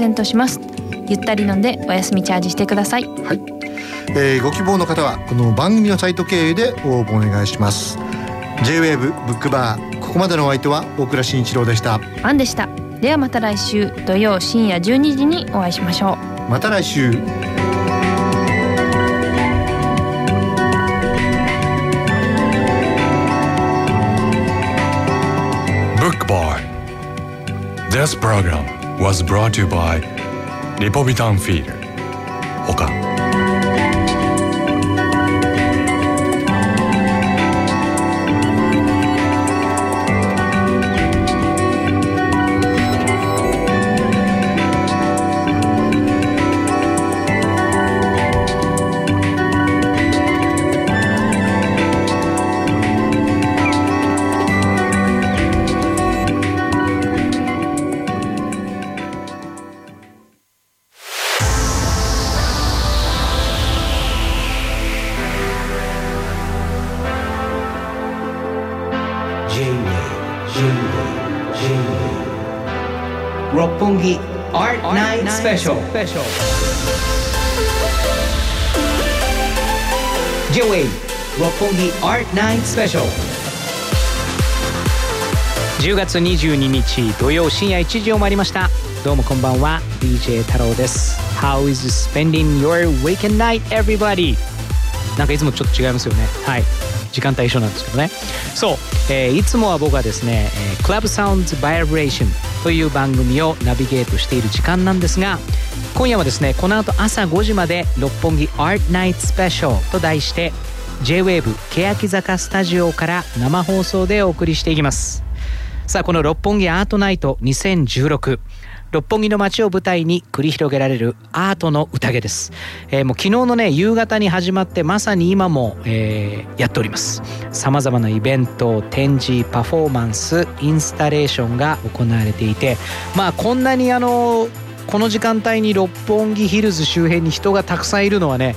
ゼントします。ゆったり飲んでお休みチャージしてください。はい、えー、ご希望の方はこの番組のサイト経由で応募お願いします。J-WAVE ブックバーここまでのお相手は大倉慎一郎でした。アンでした。ではまた来週土曜深夜12時にお会いしましょう。また来週。This program was brought to you by リポビタンフィール他 ション J-WAVE 六本木 Art Night Special. 10月22日土曜深夜1時を回りました。どうもこんばんは。DJ 太郎です。How is spending your weekend night everybody? なんかいつもちょっと違いますよね。はい。時間帯一緒なんですけどね。そう、えー、いつもは僕はですね、えー、Club Sounds Vibration という番組をナビゲートしている時間なんですが今夜はですねこの後朝5時まで六本木 Art Night Special と題して J-WAVE 欅坂スタジオから生放送でお送りしていきます。さあこの六本木アートナイト2016六本木の街を舞台に繰り広げられるアートの宴です、えー、もう昨日のね夕方に始まってまさに今も、えー、やっております。さまざまなイベント展示パフォーマンスインスタレーションが行われていてまあこんなにあのこの時間帯に六本木ヒルズ周辺に人がたくさんいるのはね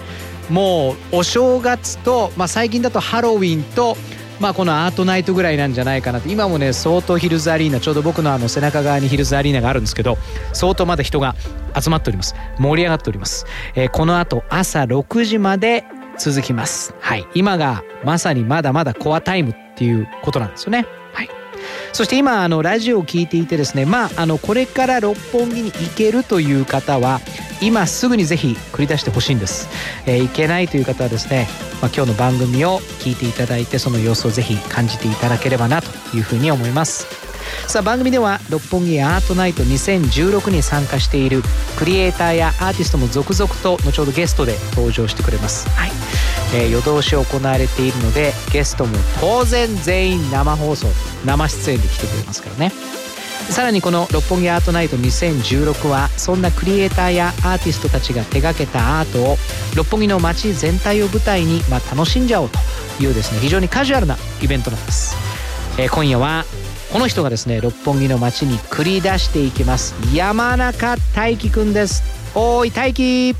もうお正月と、まあ、最近だとハロウィンとまあこのアートナイトぐらいなんじゃないかなって今もね相当ヒルズアリーナちょうど僕のあの背中側にヒルズアリーナがあるんですけど相当まだ人が集まっております。盛り上がっております、えー、この後朝6時まで続きます。はい。今がまさにまだまだコアタイムっていうことなんですよね。そして今あのラジオを聴いていてですねまああのこれから六本木に行けるという方は今すぐにぜひ繰り出してほしいんです、えー、行けないという方はですね、まあ、今日の番組を聞いていただいてその様子をぜひ感じていただければなというふうに思います。さあ番組では六本木アートナイト2016に参加しているクリエイターやアーティストも続々と後ほどゲストで登場してくれます、はい。えー、夜通し行われているのでゲストも当然全員生放送生出演で来てくれますからね。さらにこの六本木アートナイト2016はそんなクリエイターやアーティストたちが手掛けたアートを六本木の街全体を舞台に、まあ、楽しんじゃおうというですね非常にカジュアルなイベントなんです、えー、今夜はこの人がですね六本木の街に繰り出していきます。山中大輝くんです。おい大輝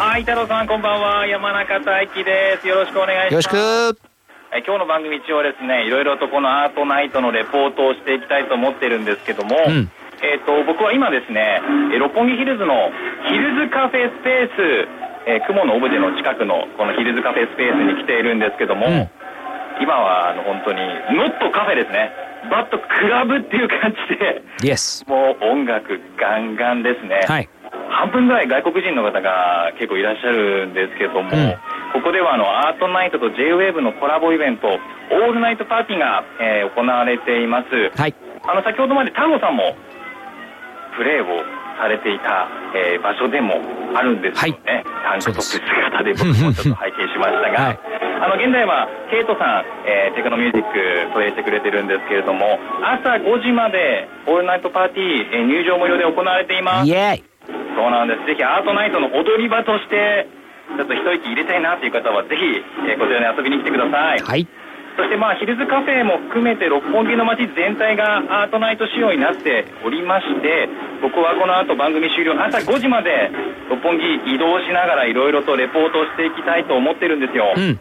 はい太郎さんこんばんは。山中大輝です。よろしくお願いします。よろしく。え今日の番組一応ですねいろいろとこのアートナイトのレポートをしていきたいと思ってるんですけども、うん、えーと、僕は今ですね六本木ヒルズのヒルズカフェスペース、えー、雲のオブジェの近くのこのヒルズカフェスペースに来ているんですけども、うん、今はあの本当にノットカフェですねバットクラブっていう感じで、yes. もう音楽ガンガンですね、はい、半分ぐらい外国人の方が結構いらっしゃるんですけども、うん、ここではあのアートナイトと J-WAVE のコラボイベントオールナイトパーティーが、えー、行われています、はい、あの先ほどまでタンゴさんもプレーをされていた、えー、場所でもあるんですよね、はい、タンクトップ姿で僕もちょっと拝見しましたが、はいあの現在はケイトさん、えー、テクノミュージックプレイしてくれてるんですけれども朝5時までオールナイトパーティー、えー、入場無料で行われています。イエーイ。そうなんです。ぜひアートナイトの踊り場としてちょっと一息入れたいなという方はぜひ、えー、こちらに遊びに来てください。はい。そしてまあヒルズカフェも含めて六本木の街全体がアートナイト仕様になっておりまして僕はこの後番組終了朝5時まで六本木移動しながらいろいろとレポートしていきたいと思ってるんですよ、うん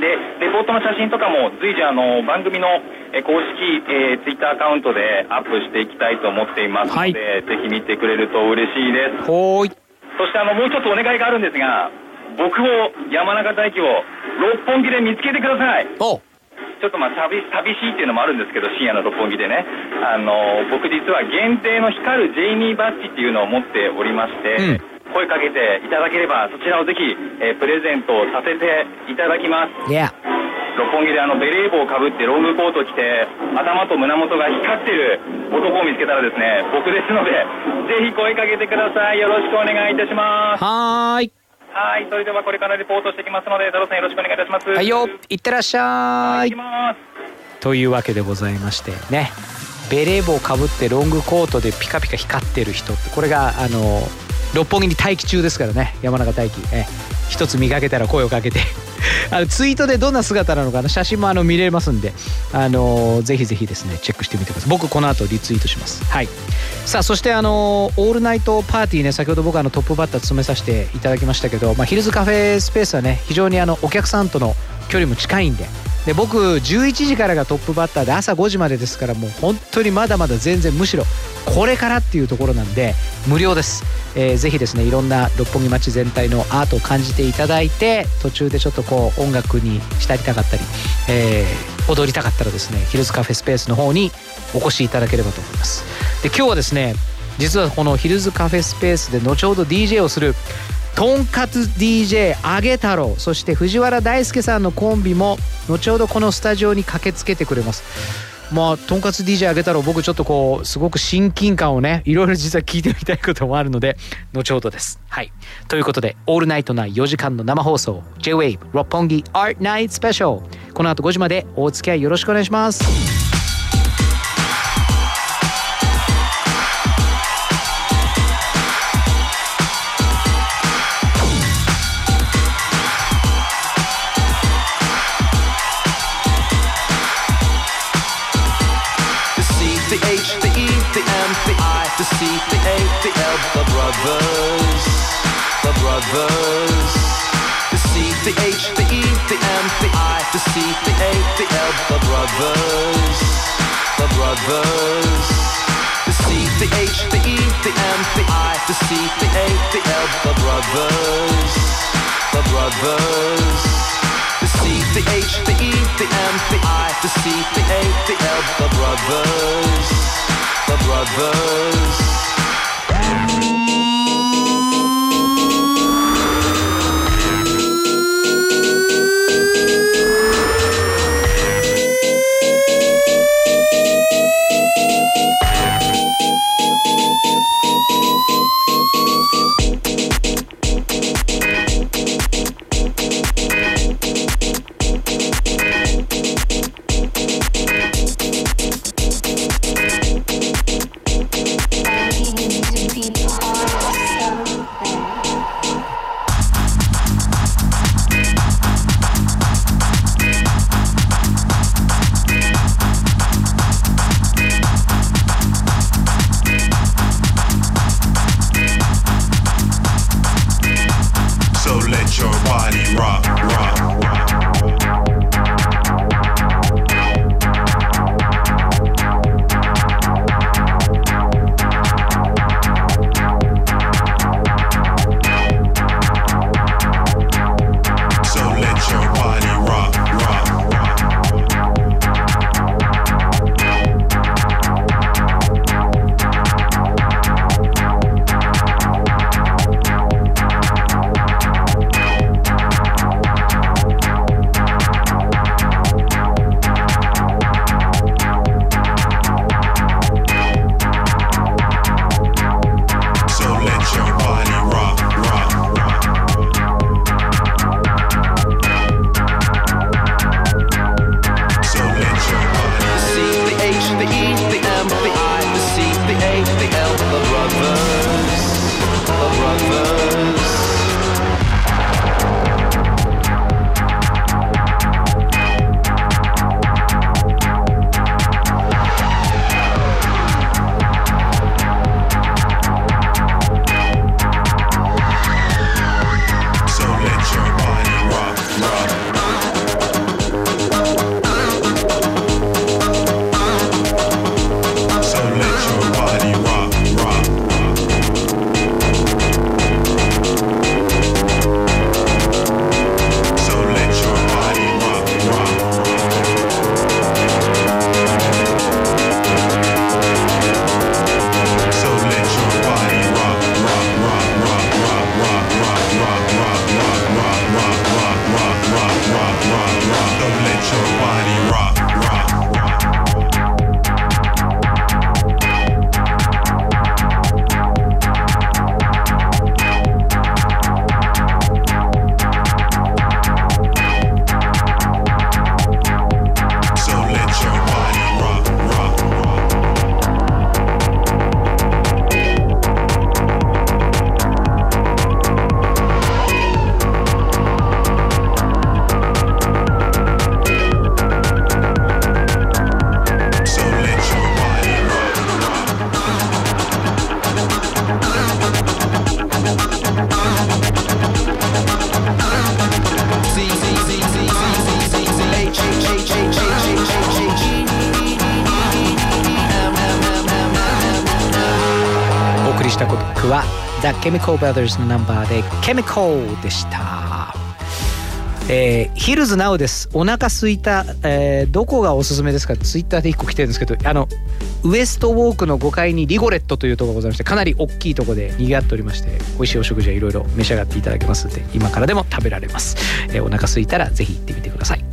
でレポートの写真とかも随時あの番組の公式、えー、ツイッターアカウントでアップしていきたいと思っていますので、はい、ぜひ見てくれると嬉しいです。はい。そしてあのもう一つお願いがあるんですが僕を山中大輝を六本木で見つけてください。お。ちょっとまあ寂寂しいっていうのもあるんですけど深夜の六本木でね。あの僕実は限定の光るジェイミーバッジっていうのを持っておりまして、うん声かけていただければそちらをぜひ、えー、プレゼントさせていただきます、yeah. 六本木であのベレー帽をかぶってロングコート着て頭と胸元が光ってる男を見つけたらですね僕ですのでぜひ声かけてください。よろしくお願いいたします。はい。はい。それではこれからレポートしてきますので太郎さんよろしくお願いいたします。はいよ。いってらっしゃい、はい、というわけでございましてね。ベレー帽をかぶってロングコートでピカピカ光ってる人ってこれがあの六本木に待機中ですからね。山中待機。え一つ見かけたら声をかけて。あのツイートでどんな姿なのかな写真もあの見れますんで。あのぜひぜひですねチェックしてみてください。僕この後リツイートします。はい。さあそしてあのオールナイトパーティーね先ほど僕あのトップバッター務めさせていただきましたけど、まあ、ヒルズカフェスペースはね非常にあのお客さんとの距離も近いんで。で僕11時からがトップバッターで朝5時までですからもう本当にまだまだ全然むしろこれからっていうところなんで無料です、えー、ぜひですねいろんな六本木町全体のアートを感じていただいて途中でちょっとこう音楽に浸りたかったり、えー、踊りたかったらですねヒルズカフェスペースの方にお越しいただければと思います。で今日はですね実はこのヒルズカフェスペースで後ほど DJ をするとんかつ DJ あげ太郎そして藤原大輔さんのコンビも後ほどこのスタジオに駆けつけてくれます。まあとんかつ DJ あげ太郎僕ちょっとこうすごく親近感をねいろいろ実は聞いてみたいこともあるので後ほどです。はい。ということで「オールナイトな4時間の生放送 J-WAVE 六本木 Art Night Special」この後5時までお付き合いよろしくお願いします。The L, the brothers, the brothers. The C, the H, the E, the M, the I, the C, the A, the L, the brothers, the brothers. The C, the H, the E, the M, the I, the C, the A, the L, the brothers, the brothers. The C, the H, the E, the M, the I, the C, the A, the L, the brothers the brothers happen. The Chemical Brothers のナンバーで Chemical でした。えー、ヒルズナウです。お腹すいた、えー、どこがおすすめですか？ツイッターで1個来てるんですけどあのウエストウォークの5階にリゴレットというところがございましてかなり大きいところで賑わっておりまして美味しいお食事はいろいろ召し上がっていただけますので今からでも食べられます、えー、お腹すいたらぜひ行ってみてください。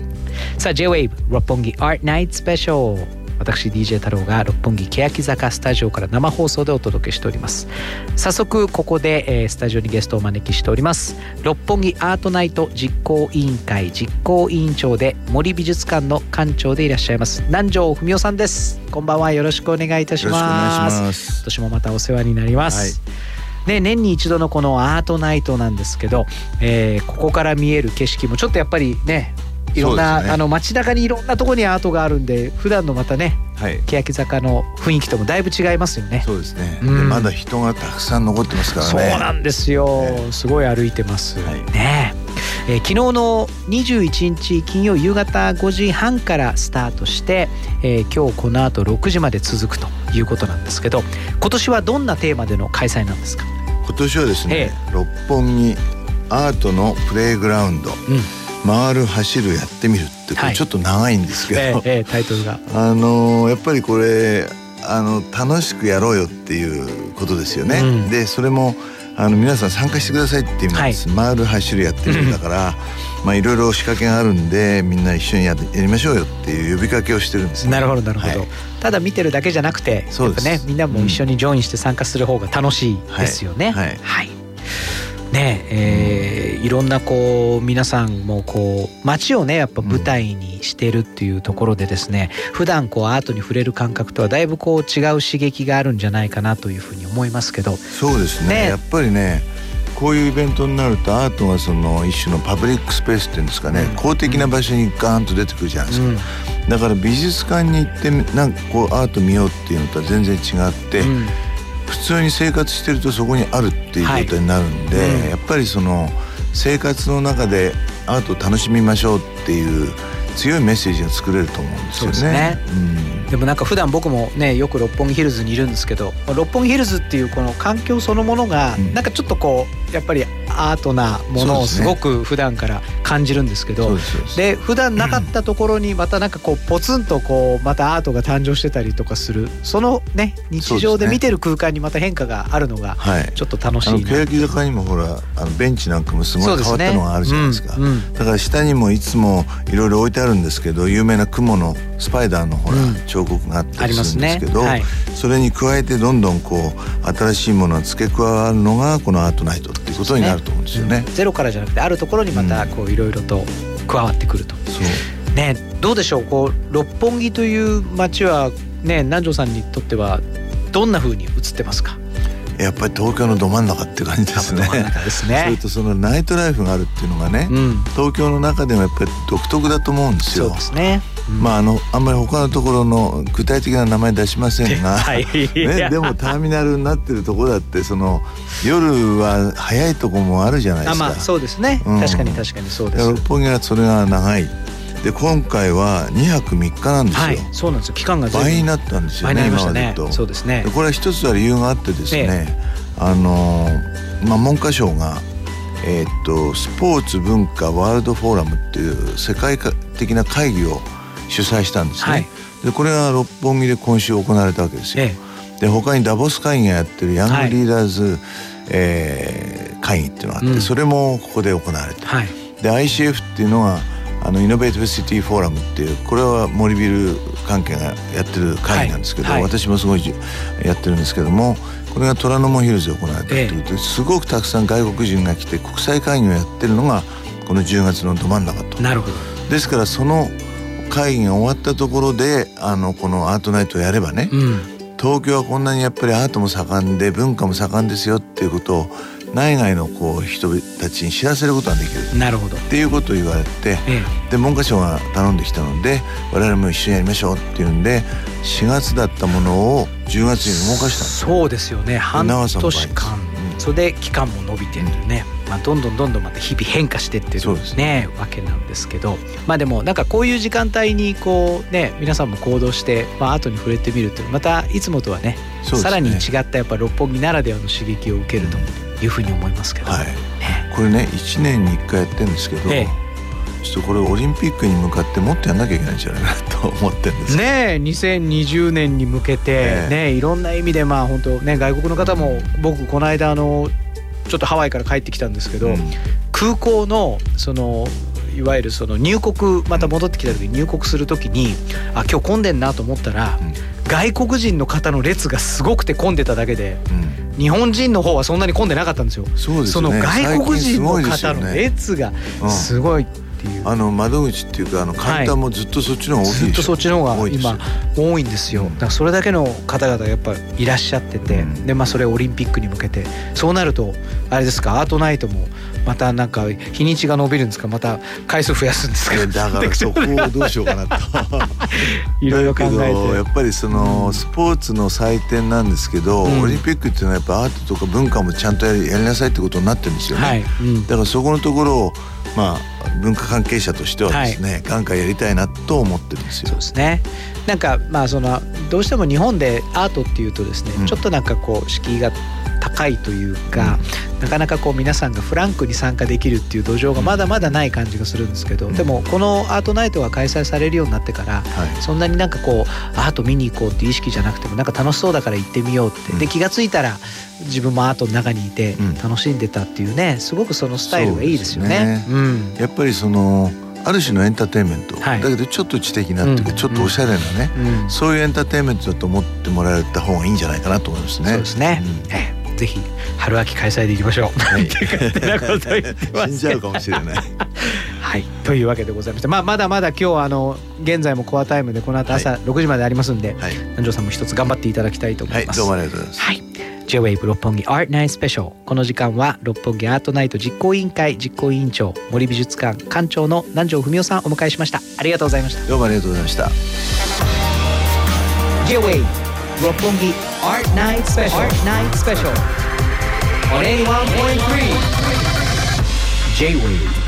さあ J-WAVE 六本木 Art Night Special 私 DJ 太郎が六本木欅坂スタジオから生放送でお届けしております。早速ここで、えー、スタジオにゲストをお招きしております。六本木アートナイト実行委員会実行委員長で森美術館の館長でいらっしゃいます南條文夫さんです。こんばんは。よろしくお願いいたします。今年もまたお世話になります、はい。ね、年に一度のこのアートナイトなんですけど、えー、ここから見える景色もちょっとやっぱりねいろんな、ね、あの街中にいろんなところにアートがあるんで普段のまたね、はい、欅坂の雰囲気ともだいぶ違いますよね。そうですね、うん、まだ人がたくさん残ってますからね。そうなんですよ、ね、すごい歩いてます、はい、ね。えー、昨日の21日金曜夕方5時半からスタートして、えー、今日この後6時まで続くということなんですけど今年はどんなテーマでの開催なんですか？今年はですね、えー、六本木アートのプレイグラウンド、うん回る走るやってみるってこれちょっと長いんですけど、はいええタイトルが。あのやっぱりこれあの楽しくやろうよっていうことですよね。うん、でそれもあの皆さん参加してくださいっていう意味です、はい、回る走るやってみるだから、まあいろいろ仕掛けがあるんでみんな一緒にややりましょうよっていう呼びかけをしてるんです、ね、なるほどなるほど、はい、ただ見てるだけじゃなくてそうです。ねみんなも一緒にジョインして参加する方が楽しいですよね。はい、はいねえー、いろんなこう皆さんもこう街をねやっぱ舞台にしてるっていうところでですね、うん、普段こうアートに触れる感覚とはだいぶこう違う刺激があるんじゃないかなというふうに思いますけど。そうですね、ね、やっぱりねこういうイベントになるとアートがその一種のパブリックスペースっていうんですかね、うん、公的な場所にガーンと出てくるじゃないですか、うん、だから美術館に行ってなんかこうアート見ようっていうのとは全然違って、普通に生活してるとそこにあるっていうことになるんで、はい。うん、やっぱりその生活の中でアートを楽しみましょうっていう強いメッセージが作れると思うんですよね。でね。うん、でもなんか普段僕もねよく六本木ヒルズにいるんですけど六本木ヒルズっていうこの環境そのものがなんかちょっとこうやっぱりアートなものをすごく普段から感じるんですけどで普段なかったところにまたなんかこうポツンとこうまたアートが誕生してたりとかするそのね日常で見てる空間にまた変化があるのがちょっと楽しいな、はい、欅坂にもほらあのベンチなんかもすごい変わったのがあるじゃないですか、ね。うんうん、だから下にもいつもいろいろ置いてあるんですけど有名な雲のスパイダーのほら、うん、彫刻があったりするんですけど、ね。はい、それに加えてどんどんこう新しいものが付け加わるのがこのアートナイトっていうことになると思うんですよね。ゼロからじゃなくてあるところにまたこういろいろと加わってくると。そうねどうでしょう？こう六本木という街はね南條さんにとってはどんな風に映ってますか？やっぱり東京のど真ん中って感じですね。ですね。それとそのナイトライフがあるっていうのがね、うん、東京の中でもやっぱり独特だと思うんですよ。そうですね。まああのあんまり他のところの具体的な名前出しませんが、はい、ね、でもターミナルになってるところだってその夜は早いとこもあるじゃないですか。あまあそうですね、うん、確かに確かにそうです。六本木はそれが長い。で今回は2泊3日なんですよ、はい、そうなんですよ。期間が倍になったんですよね今までと。そうですね。これは一つは理由があってですね、ええ、あのまあ文科省がえー、っとスポーツ文化ワールドフォーラムっていう世界的な会議を主催したんですね、はい、でこれが六本木で今週行われたわけですよ、ええ、で他にダボス会議がやってるヤングリーダーズ、はい、えー、会議っていうのがあって、うん、それもここで行われて、はい、で ICF っていうのはあのイノベーティブシティフォーラムっていうこれは森ビル関係がやってる会議なんですけど、はい。はい、私もすごいやってるんですけどもこれが虎ノ門ヒルズで行われたっていうことで、すごくたくさん外国人が来て国際会議をやってるのがこの10月のど真ん中と。なるほど。ですからその会議が終わったところであのこのアートナイトをやればね、うん、東京はこんなにやっぱりアートも盛んで文化も盛んですよっていうことを内外のこう人たちに知らせることができる。なるほど。っていうことを言われて、ええ、で文科省が頼んできたので我々も一緒にやりましょうっていうんで4月だったものを10月に動かした。そうですよね。半年間。それで期間も伸びてるね、まあ、どんどんどんどんまた日々変化してってるね。わけなんですけどまあでもなんかこういう時間帯にこうね皆さんも行動して、まあ後に触れてみるとまたいつもとはね、ね、さらに違ったやっぱ六本木ならではの刺激を受けるというふうに思いますけど、はい、ね、これね1年に1回やってるんですけど、ええ。ちょっとこれオリンピックに向かってもっとやんなきゃいけないんじゃないかなと思ってるんです。ね2020年に向けてね、いろんな意味でまあ本当ね外国の方も僕この間あのちょっとハワイから帰ってきたんですけど、うん、空港のそのいわゆるその入国また戻ってきた時に入国する時にあ今日混んでんなと思ったら、うん、外国人の方の列がすごくて混んでただけで、うん、日本人の方はそんなに混んでなかったんですよ。そ、ね、の外国人の方の列がすごい。っていう。あの窓口っていうかあのカウンターもずっとそっちの方が多い、ずっとそっちの方が今多いんですよ。だからそれだけの方々やっぱいらっしゃってて、うん、でまあそれオリンピックに向けて。そうなるとあれですかアートナイトもまたなんか日にちが伸びるんですか？また回数増やすんですか？だからそこをどうしようかなと。いろいろ考えて。やっぱりそのスポーツの祭典なんですけど、うん、オリンピックっていうのはやっぱアートとか文化もちゃんとやりやりなさいってことになってるんですよね、はい。うん、だからそこのところをまあ文化関係者としてはですね、はい、ガンガンやりたいなと思ってるんですよ。そうですね。なんかまあそのどうしても日本でアートっていうとですね、うん、ちょっとなんかこう敷居が高いというか、うん、なかなかこう皆さんがフランクに参加できるっていう土壌がまだまだない感じがするんですけど、うん、でもこのアートナイトが開催されるようになってから、はい、そんなになんかこうアート見に行こうっていう意識じゃなくてもなんか楽しそうだから行ってみようって、で気が付いたら自分もアートの中にいて楽しんでたっていうねすごくそのスタイルがいいですよね。うん、やっぱりそのある種のエンターテインメント、はい、だけどちょっと知的なっていうか、ちょっとおしゃれなね、うん、そういうエンターテインメントだと思ってもらえた方がいいんじゃないかなと思いますね。そうですね、うん、えぜひ春秋開催でいきましょう。はい、死んじゃうかもしれない。はい、というわけでございまして、まあ、まだまだ今日はあの現在もコアタイムでこの後朝6時までありますんで、はい、南條さんも一つ頑張っていただきたいと思います。はい、どうもありがとうございます。はい。J-WAVE 六本木アートナイトスペシャル。この時間は六本木アートナイト実行委員会実行委員長森美術館館長の南條文夫さんお迎えしました。ありがとうございました。どうもありがとうございました。J-WAVE 六本木アートナイトスペシャル on 81.3 J-WAVE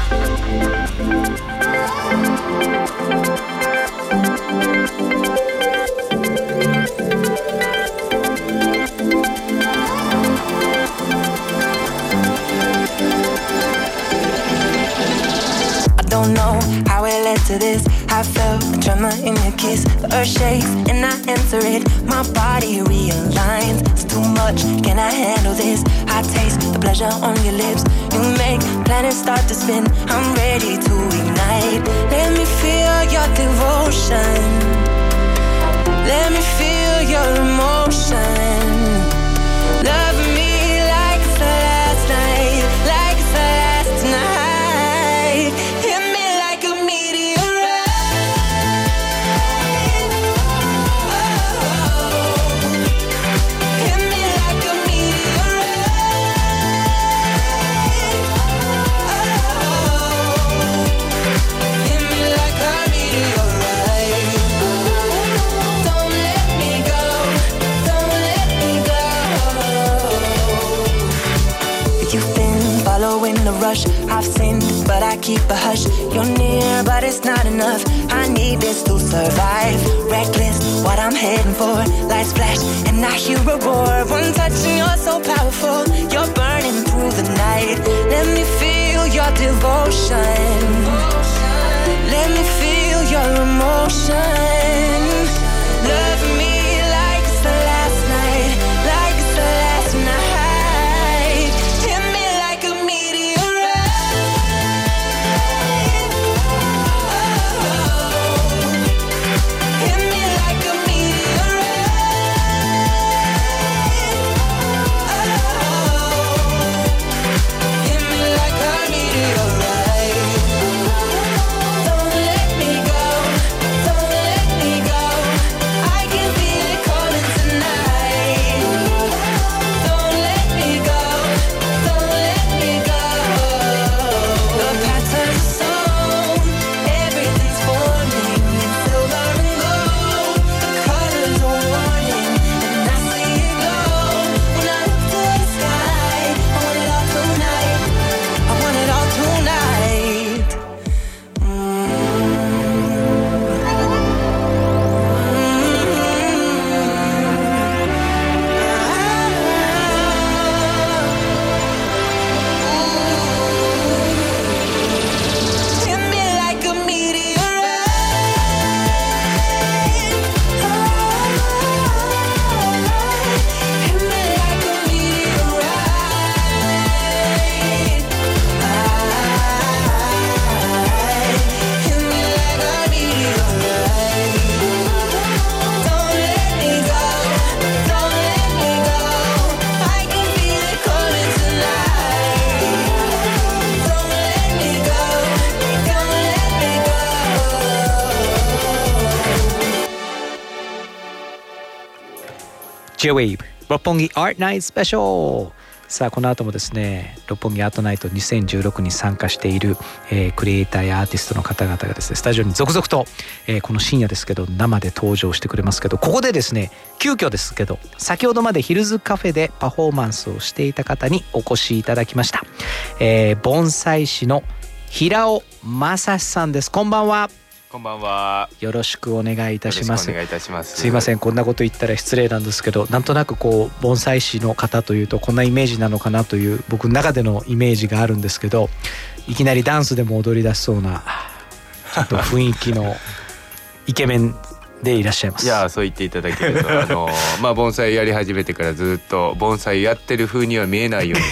don't know how it led to this. I felt a tremor in your kiss. The earth shakes and I answer it. My body realigns. It's too much. Can I handle this? I taste the pleasure on your lips. You make planets start to spin. I'm ready to ignite. Let me feel your devotion. Let me feel your emotion. Rush. I've sinned, but I keep a hush. You're near, but it's not enough. I need this to survive. Reckless, what I'm heading for. Lights flash, and I hear a roar. One touch, and you're so powerful. You're burning through the night. Let me feel your devotion. Let me feel your emotion. J-Wave 六本木 Art Night Special さあこの後もですね六本木アートナイト2016に参加している、えー、クリエイターやアーティストの方々がですねスタジオに続々と、えー、この深夜ですけど生で登場してくれますけどここでですね急遽ですけど先ほどまでヒルズカフェでパフォーマンスをしていた方にお越しいただきました、えー、盆栽師の平尾正さんです。こんばんは。こんばんは。よろしくお願いいたします。お願いいたします。すいません、こんなこと言ったら失礼なんですけど、なんとなくこう盆栽師の方というとこんなイメージなのかなという僕の中でのイメージがあるんですけど、いきなりダンスでも踊り出しそうなちょっと雰囲気の イケメンでいらっしゃいます。いやそう言っていただけると あのまあ盆栽やり始めてからずっと盆栽やってる風には見えないように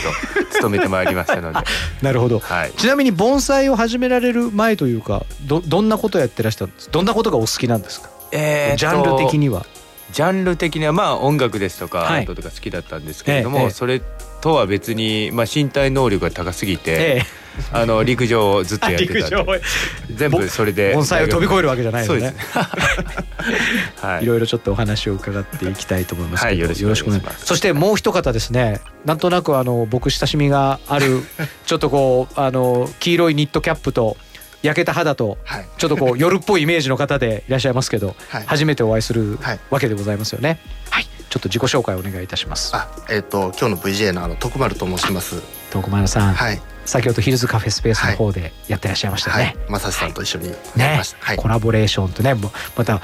と 努めてまいりましたので。なるほど、はい、ちなみに盆栽を始められる前というかどどんなことやってらしたんですどんなことがお好きなんですか、えー、ジャンル的には。ジャンル的にはまあ音楽ですとかアートとか好きだったんですけれども、はいそれとは別に、まあ、身体能力が高すぎて、ええあの陸上をずっとやってた全部それで。盆栽を飛び越えるわけじゃないです。ね はい、いろいろちょっとお話を伺っていきたいと思いますけど、はい、よろしくお願いします。そしてもう一方ですねなんとなくあの僕親しみがあるちょっとこうあの黄色いニットキャップと焼けた肌とちょっとこう夜っぽいイメージの方でいらっしゃいますけど、はい、初めてお会いするわけでございますよね。はい、ちょっと自己紹介お願いいたします。あ、えっ、ー、と今日の VJ のあの徳丸と申します。徳丸さん。はい。先ほどヒルズカフェスペースの方でやってらっしゃいましたね。はいまさしさんと一緒にね、はい、コラボレーションとね、また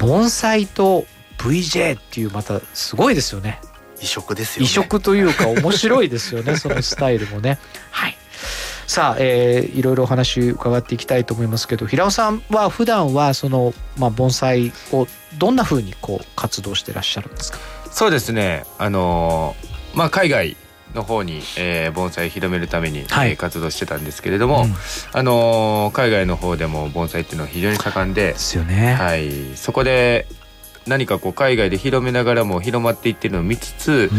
盆栽と VJ っていうまたすごいですよね。異色ですよね。異色というか面白いですよね。そのスタイルもね。はい。さあ、えー、いろいろお話伺っていきたいと思いますけど平尾さんは普段はその、まあ、盆栽をどんなふうにこう活動してらっしゃるんですか？そうですねあのー、まあ海外の方に、えー、盆栽広めるために、はい、えー、活動してたんですけれども、うん、あのー、海外の方でも盆栽っていうのは非常に盛んでですよね、はい、そこで何かこう海外で広めながらも広まっていってるのを見つつ、うん。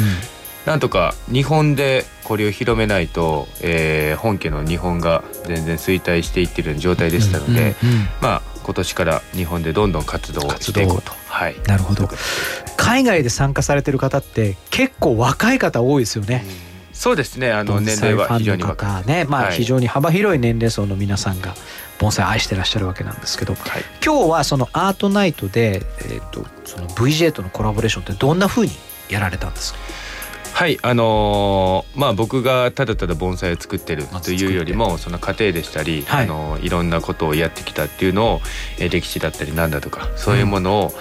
なんとか日本でこれを広めないと、えー、本家の日本が全然衰退していってる状態でしたので、まあ今年から日本でどんどん活動をしていこうと。はい、なるほど。海外で参加されてる方って結構若い方多いですよね。そうですね。あの年齢は非常に若いね。まあ非常に幅広い年齢層の皆さんが盆栽愛してらっしゃるわけなんですけど、はい、今日はそのアートナイトで、えーと、とその VJ とのコラボレーションってどんなふうにやられたんですか？はいあのー、まあ僕がただただ盆栽を作ってるというよりもその過程でしたり、はい。あのー、いろんなことをやってきたっていうのを、えー、歴史だったりなんだとかそういうものを、うん、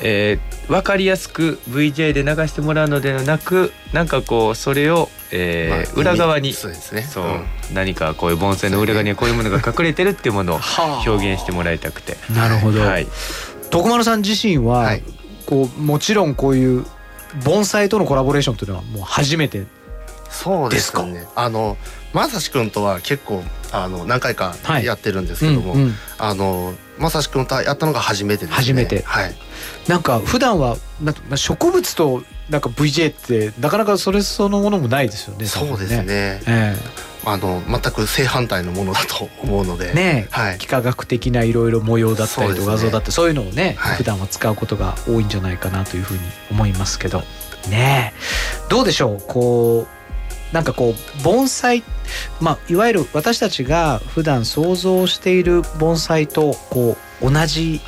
えー、分かりやすく VJ で流してもらうのではなくなんかこうそれを、えー、まあ、裏側にそうですね、そう、うん、何かこういう盆栽の裏側にはこういうものが隠れてるっていうものを 表現してもらいたくて。なるほど、はい、徳丸さん自身は、はい、こうもちろんこういう盆栽とのコラボレーションというのはもう初めてそうですね。あのまさしくんとは結構あの何回かやってるんですけども、はいうんうん、あのまさしくんとやったのが初めてですね。初めて。はい。なんか普段はな植物となんか VJ ってなかなかそれそのものもないですよね。そうですね、ねえ。ー、あの全く正反対のものだと思うので。ね、はい、幾何学的ないろいろ模様だったりと画像だってそういうのをね、はい、普段は使うことが多いんじゃないかなというふうに思いますけど。ねどうでしょう？こうなんかこう盆栽まあいわゆる私たちが普段想像している盆栽とこう同じ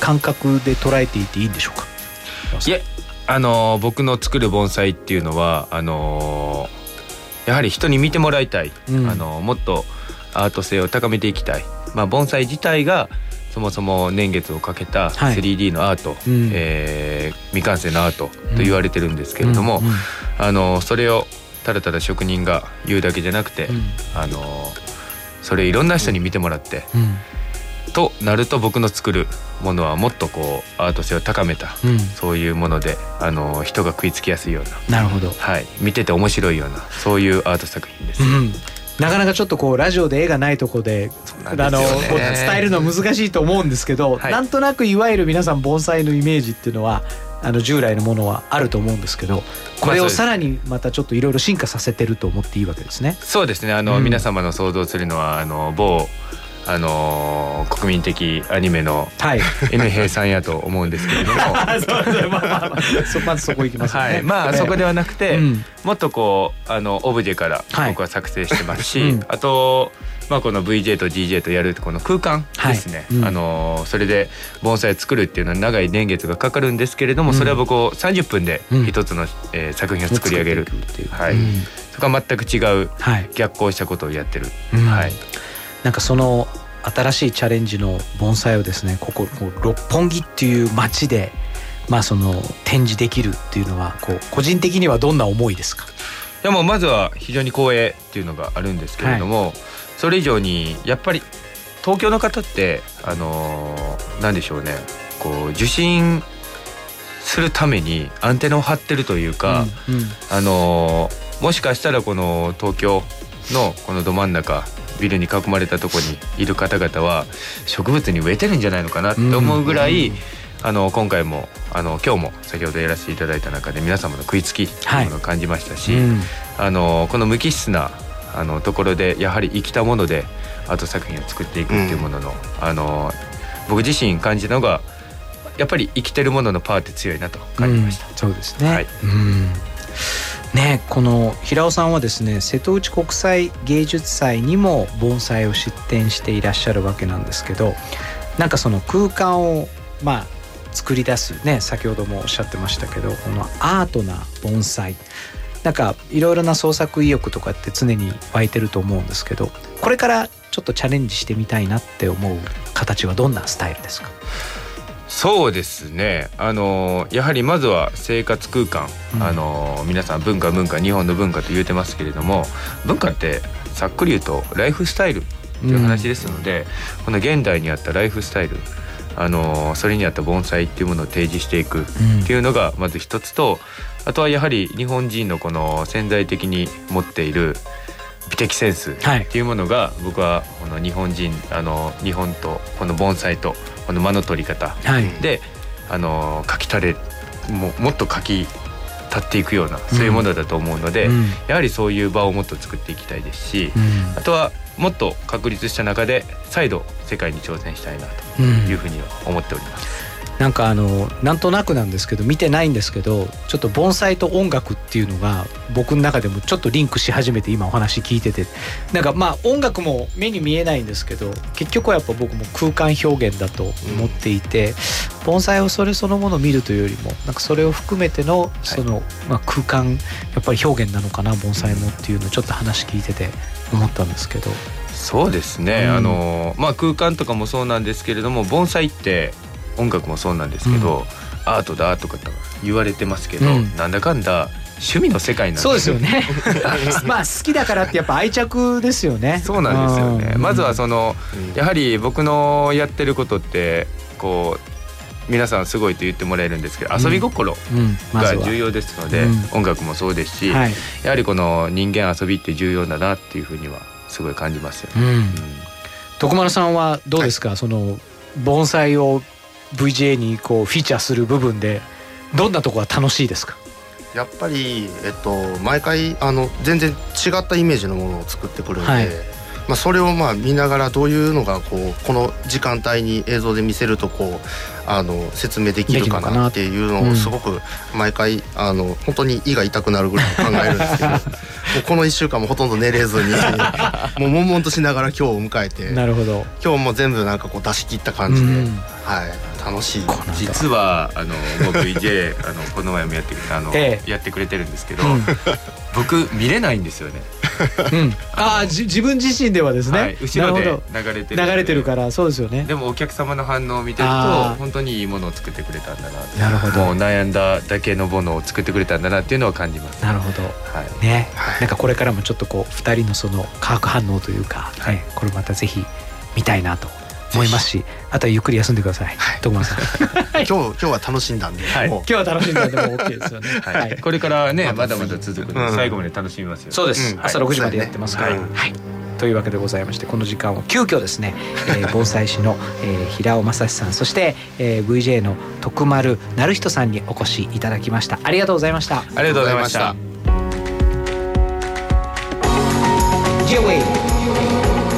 感覚で捉えていていいんでしょうか？いえあの僕の作る盆栽っていうのはあのやはり人に見てもらいたい、うん、あのもっとアート性を高めていきたい、まあ、盆栽自体がそもそも年月をかけた 3D のアート、はい、えー、未完成のアートと言われてるんですけれども、うんうん、あのそれをただただ職人が言うだけじゃなくて、うん、あのそれいろんな人に見てもらって、となると僕の作るものはもっとこうアート性を高めた、そういうものであの人が食いつきやすいようななるほど、はい、見てて面白いようなそういうアート作品です。なかなかちょっとこうラジオで絵がないとこであの伝えるの難しいと思うんですけど、はい、なんとなくいわゆる皆さん盆栽のイメージっていうのはあの従来のものはあると思うんですけどこれをさらにまたちょっといろいろ進化させてると思っていいわけですね。そうですね。あの、うん、皆様の想像するのはあの某あのー、国民的アニメの N 平さんやと思うんですけれども。まずそこ行きます、ね、はい、まあ、そこではなくて、うん、もっとこうあのオブジェから僕は作成してますし、はいうん、あとまあ、この VJ と DJ とやるこの空間ですね、はい。うん、あのそれで盆栽作るっていうのは長い年月がかかるんですけれども、それは僕を30分で一つの、えー、作品を作り上げる。ってい。う、はい、そこは全く違う逆行したことをやってる。はいなんかその新しいチャレンジの盆栽をですねここ六本木っていう街でまあその展示できるっていうのはこう個人的にはどんな思いですか？いやもうまずは非常に光栄っていうのがあるんですけれども、はい、それ以上にやっぱり東京の方ってあの何でしょうねこう受信するためにアンテナを張ってるというか、うんうん、あのもしかしたらこの東京のこのど真ん中ビルに囲まれたところにいる方々は植物に植えてるんじゃないのかなって思うぐらい、あの今回もあの今日も先ほどやらせていただいた中で皆様の食いつきとい。うものを感じましたし、はいうん、あのこの無機質なあのところでやはり生きたものでアート作品を作っていくっていうもののうん、あの僕自身感じたのがやっぱり生きてるもののパワーって強いなと感じました。うん、そうですね、はい、うんね、この平尾さんはですね瀬戸内国際芸術祭にも盆栽を出展していらっしゃるわけなんですけどなんかその空間をまあ作り出すね先ほどもおっしゃってましたけどこのアートな盆栽なんかいろいろな創作意欲とかって常に湧いてると思うんですけどこれからちょっとチャレンジしてみたいなって思う形はどんなスタイルですか？そうですね。あのやはりまずは生活空間、うん、あの皆さん文化文化日本の文化と言うてますけれども文化ってさっくり言うとライフスタイルという話ですので、うん、この現代にあったライフスタイルあのそれにあった盆栽っていうものを提示していくっていうのがまず一つと、あとはやはり日本人のこの潜在的に持っている美的センスっていうものが、僕はこの日本人あの日本とこの盆栽とこの間の取り方で、あの書きたれももっと書き立っていくようなそういうものだと思うので、うん、やはりそういう場をもっと作っていきたいですし、うん、あとはもっと確立した中で再度世界に挑戦したいなというふうには思っております。なんかあのなんとなくなんですけど見てないんですけどちょっと盆栽と音楽っていうのが僕の中でもちょっとリンクし始めて今お話聞いてて。なんかまあ音楽も目に見えないんですけど結局はやっぱ僕も空間表現だと思っていて、盆栽をそれそのものを見るというよりもなんかそれを含めてのその、まあ、空間やっぱり表現なのかな盆栽もっていうのをちょっと話聞いてて思ったんですけど。そうですね、うん、あのまあ空間とかもそうなんですけれども盆栽って音楽もそうなんですけど、うん、アートだとか言われてますけど、うん、なんだかんだ趣味の世界なんそうですよね。まあ好きだからってやっぱ愛着ですよね。そうなんですよね、まずはそのやはり僕のやってることってこう皆さんすごいと言ってもらえるんですけど、遊び心が重要ですので、音楽もそうですし、やはりこの人間遊びって重要だなっていうふうにはすごい感じますよね。徳丸さんはどうですか、はい、その盆栽を VJ にこうフィーチャーする部分でどんなとこが楽しいですか？やっぱり、えっと、毎回あの全然違ったイメージのものを作ってくるんで、はい、まあ、それをまあ見ながらどういうのがこうこの時間帯に映像で見せるとこうあの説明できるかなっていうのをすごく毎回あの本当に胃が痛くなるぐらい考えるんですけど もうこの1週間もほとんど寝れずに もう悶々としながら今日を迎えてなるほど。今日も全部なんかこう出し切った感じで、はい楽しい。実はあの僕 VJ あのこの前もやってあの、ええ、やってくれてるんですけど、うん、僕見れないんですよね。うん、ああ自分自身ではですね、はい、後ろで流れてる。流れてるからそうですよね。でもお客様の反応を見てると本当にいいものを作ってくれたんだななるほど。もう悩んだだけのものを作ってくれたんだなっていうのは感じます。なるほど、はい、ね、はい、なんかこれからもちょっとこう2人のその化学反応というか、はい、これまたぜひ見たいなと思いますしあとはゆっくり休んでください、はい、徳間さん。今日今日は楽しんだんで、はい、今日は楽しんだんでもう OK ですよね、はい、これからねまだまだ続くので、最後まで楽しみますよそうです、朝6時までやってますから、はい。というわけでございましてこの時間を急遽ですね、えー、防災士の、えー、平尾正史さんそして、えー、VJ の徳丸成人さんにお越しいただきました。ありがとうございました。ありがとうございました。J-Way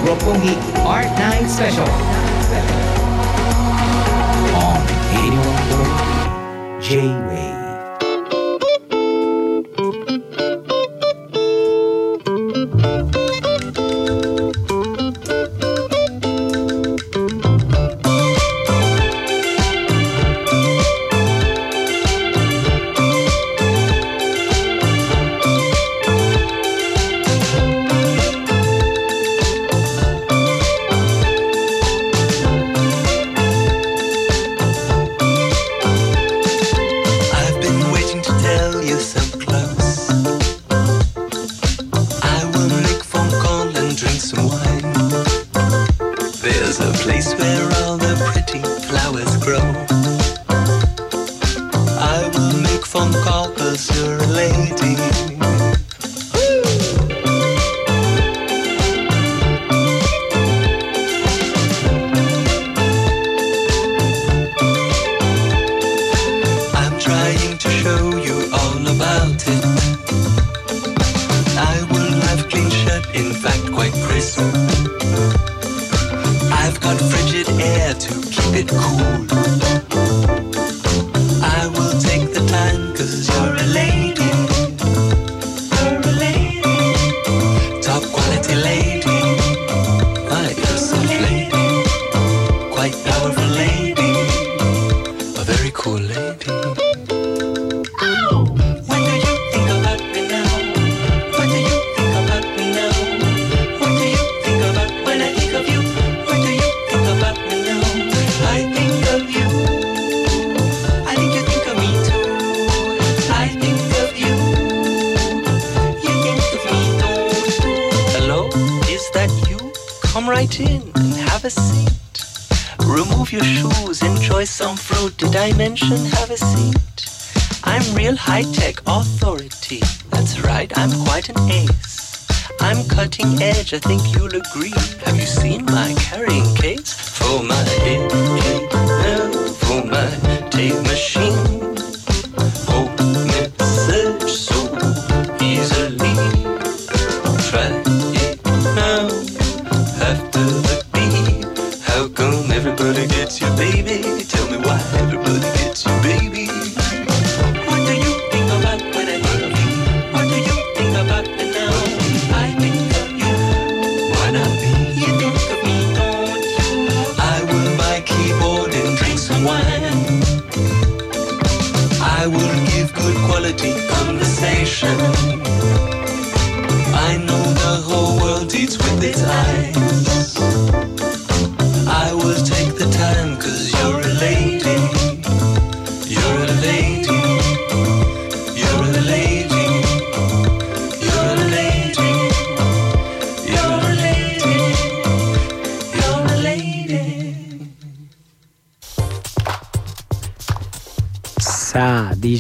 Roppongi Art Night Special on J-Wave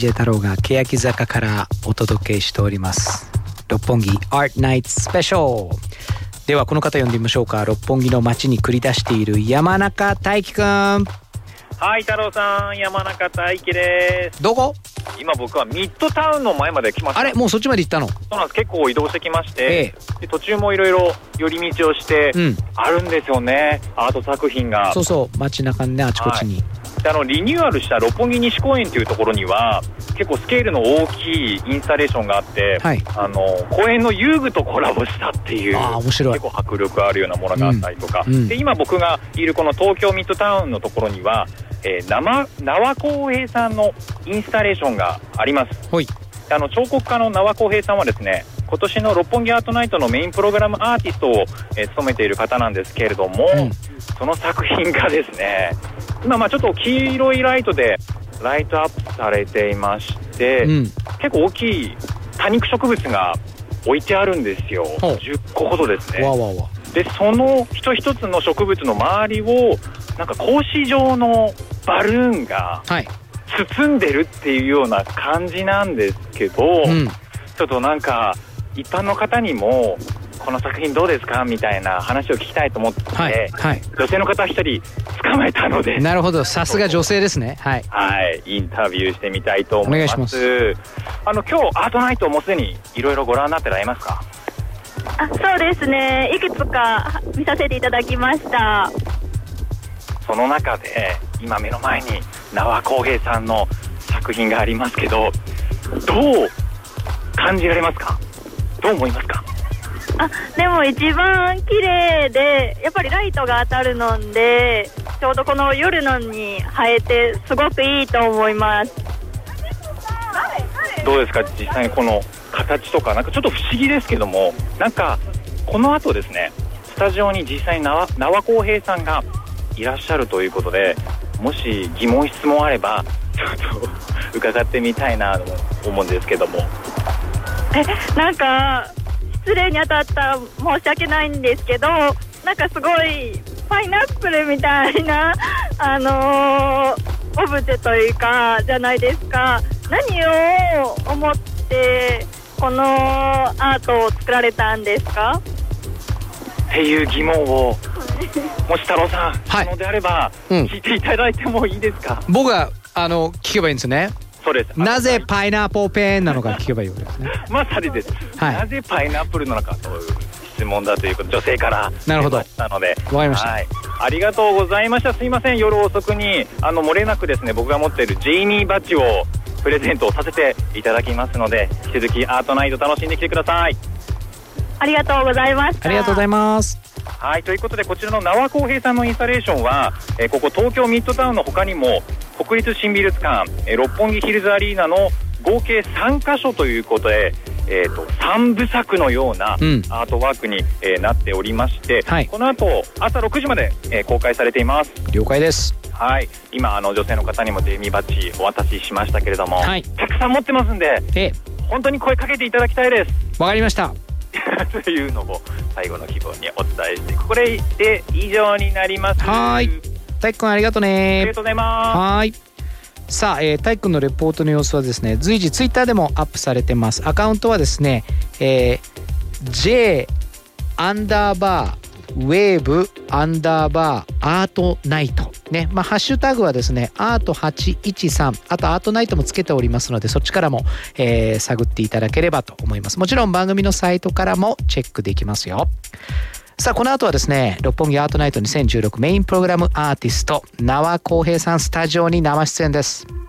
DJ 太郎が欅坂からお届けしております。六本木 Art Night Special ではこの方呼んでみましょうか。六本木の街に繰り出している山中大輝くん。はい、太郎さん、山中大輝です。どこ？今僕はミッドタウンの前まで来ました。あれ？もうそっちまで行ったの？そうなんです。結構移動してきまして、で途中もいろいろ寄り道をして、うん。あるんですよね。アート作品が。そうそう。街中にねあちこちに、であのリニューアルした六本木西公園というところには結構スケールの大きいインスタレーションがあって、はい。あの公園の遊具とコラボしたっていうあー面白い。結構迫力あるようなものがあったりとか、うんうん。で今僕がいるこの東京ミッドタウンのところには、えー、生縄公平さんのインスタレーションがあります。ほいあの彫刻家の縄公平さんはですね今年の六本木アートナイトのメインプログラムアーティストを、えー務めている方なんですけれども、その作品がですね今まあちょっと黄色いライトでライトアップされていまして、うん。結構大きい多肉植物が置いてあるんですよ。ほう。10個ほどですね。わわわでその一つ一つの植物の周りをなんか格子状のバルーンがはい包んでるっていうような感じなんですけど、うん。ちょっとなんか一般の方にもこの作品どうですかみたいな話を聞きたいと思って、はいはい。女性の方一人捕まえたので。なるほど。さすが女性ですね。はい。はい、インタビューしてみたいと思います。お願いしあの今日アートナイトもうすでにいろいろご覧になってられますか？あそうですね。いくつか見させていただきましたその中で今目の前に縄浩平さんの作品がありますけどどう感じられますか？どう思いますか？あでも一番綺麗でやっぱりライトが当たるのでちょうどこの夜のに映えてすごくいいと思います。どうですか？実際にこの形とかなんかちょっと不思議ですけどもなんかこの後ですねスタジオに実際に縄縄浩平さんがいらっしゃるということでもし疑問質問あればちょっと伺ってみたいなと思うんですけども。えなんか失礼に当たった申し訳ないんですけどなんかすごいパイナップルみたいなあのーオブジェというかじゃないですか。何を思ってこのアートを作られたんですか？っていう疑問をもし太郎さん、可能であればうん。聞いていただいてもいいですか、僕があの聞けばいいんですよね。そうです。なぜパイナップルペンなのか聞けばいいわけですね。まさにです、はい。なぜパイナップルなのかという質問だということ女性からなるほど。出ましたので。わかりました。はい、ありがとうございました。すいません。夜遅くにあの漏れなくですね僕が持っているジェイミーバッジをプレゼントをさせていただきますので引き続きアートナイト楽しんできてくださいありがとうございました。ありがとうございます。はいということでこちらの縄浩平さんのインスタレーションは、えーここ東京ミッドタウンの他にも国立新美術館、えー六本木ヒルズアリーナの合計3カ所ということで、えー、と3部作のようなアうん。ートワークに、えーなっておりまして、この後朝6時まで、えー公開されています。了解です。はい。今あの女性の方にもジェイミーバッジお渡ししましたけれども、はい。たくさん持ってますんで本当に声かけていただきたいです。わかりましたというのを最後の希望にお伝えしてこれで以上になります。はーい。大輝くんありがとうね。ありがとうございます。はーい。さあ、えー、大輝くんのレポートの様子はですね随時ツイッターでもアップされてます。アカウントはですね、えー、J アンダーバーウェーブアンダーバーアートナイトね。まあハッシュタグはですねアート813あとアートナイトもつけておりますのでそっちからも、えー探っていただければと思います。もちろん番組のサイトからもチェックできますよ。さあこの後はですね六本木アートナイト2016メインプログラムアーティスト縄浩平さんスタジオに生出演です。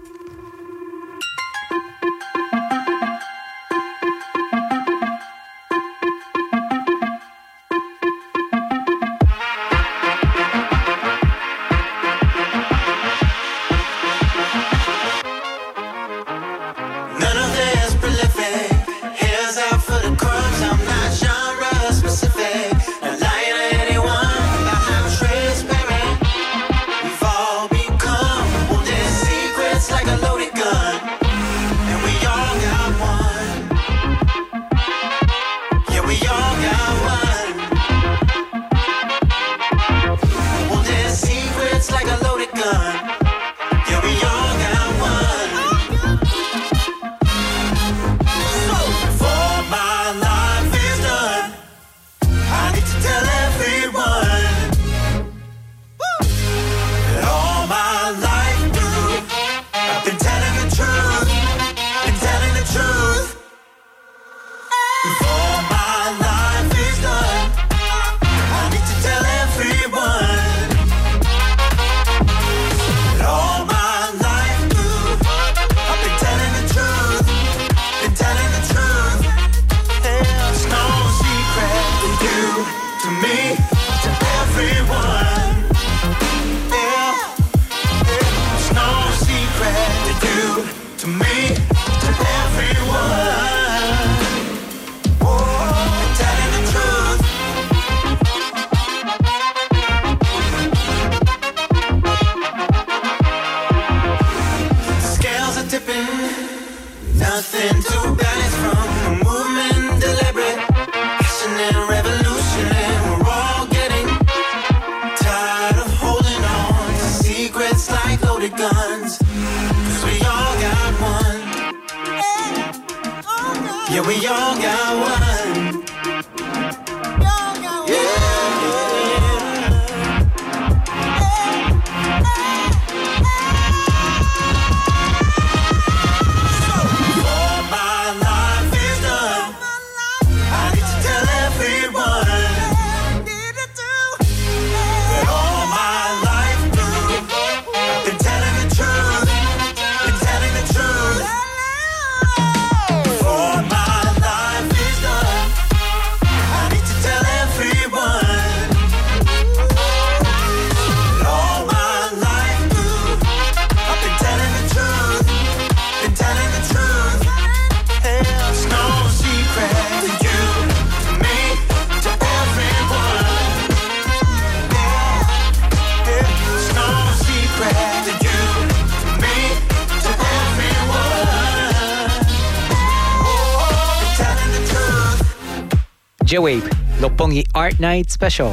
J-WAVE 六本木 Art Night Special.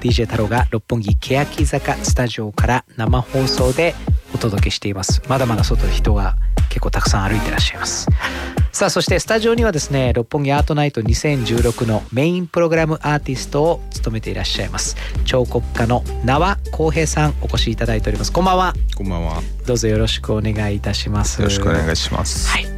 DJ 太郎が六本木欅坂スタジオから生放送でお届けしています。まだまだ外で人が結構たくさん歩いてらっしゃいます。さあそしてスタジオにはですね六本木アートナイト2016のメインプログラムアーティストを務めていらっしゃいます。彫刻家の縄光平さんお越しいただいております。こんばんは。こんばんは。どうぞよろしくお願いいたします。よろしくお願いします。はい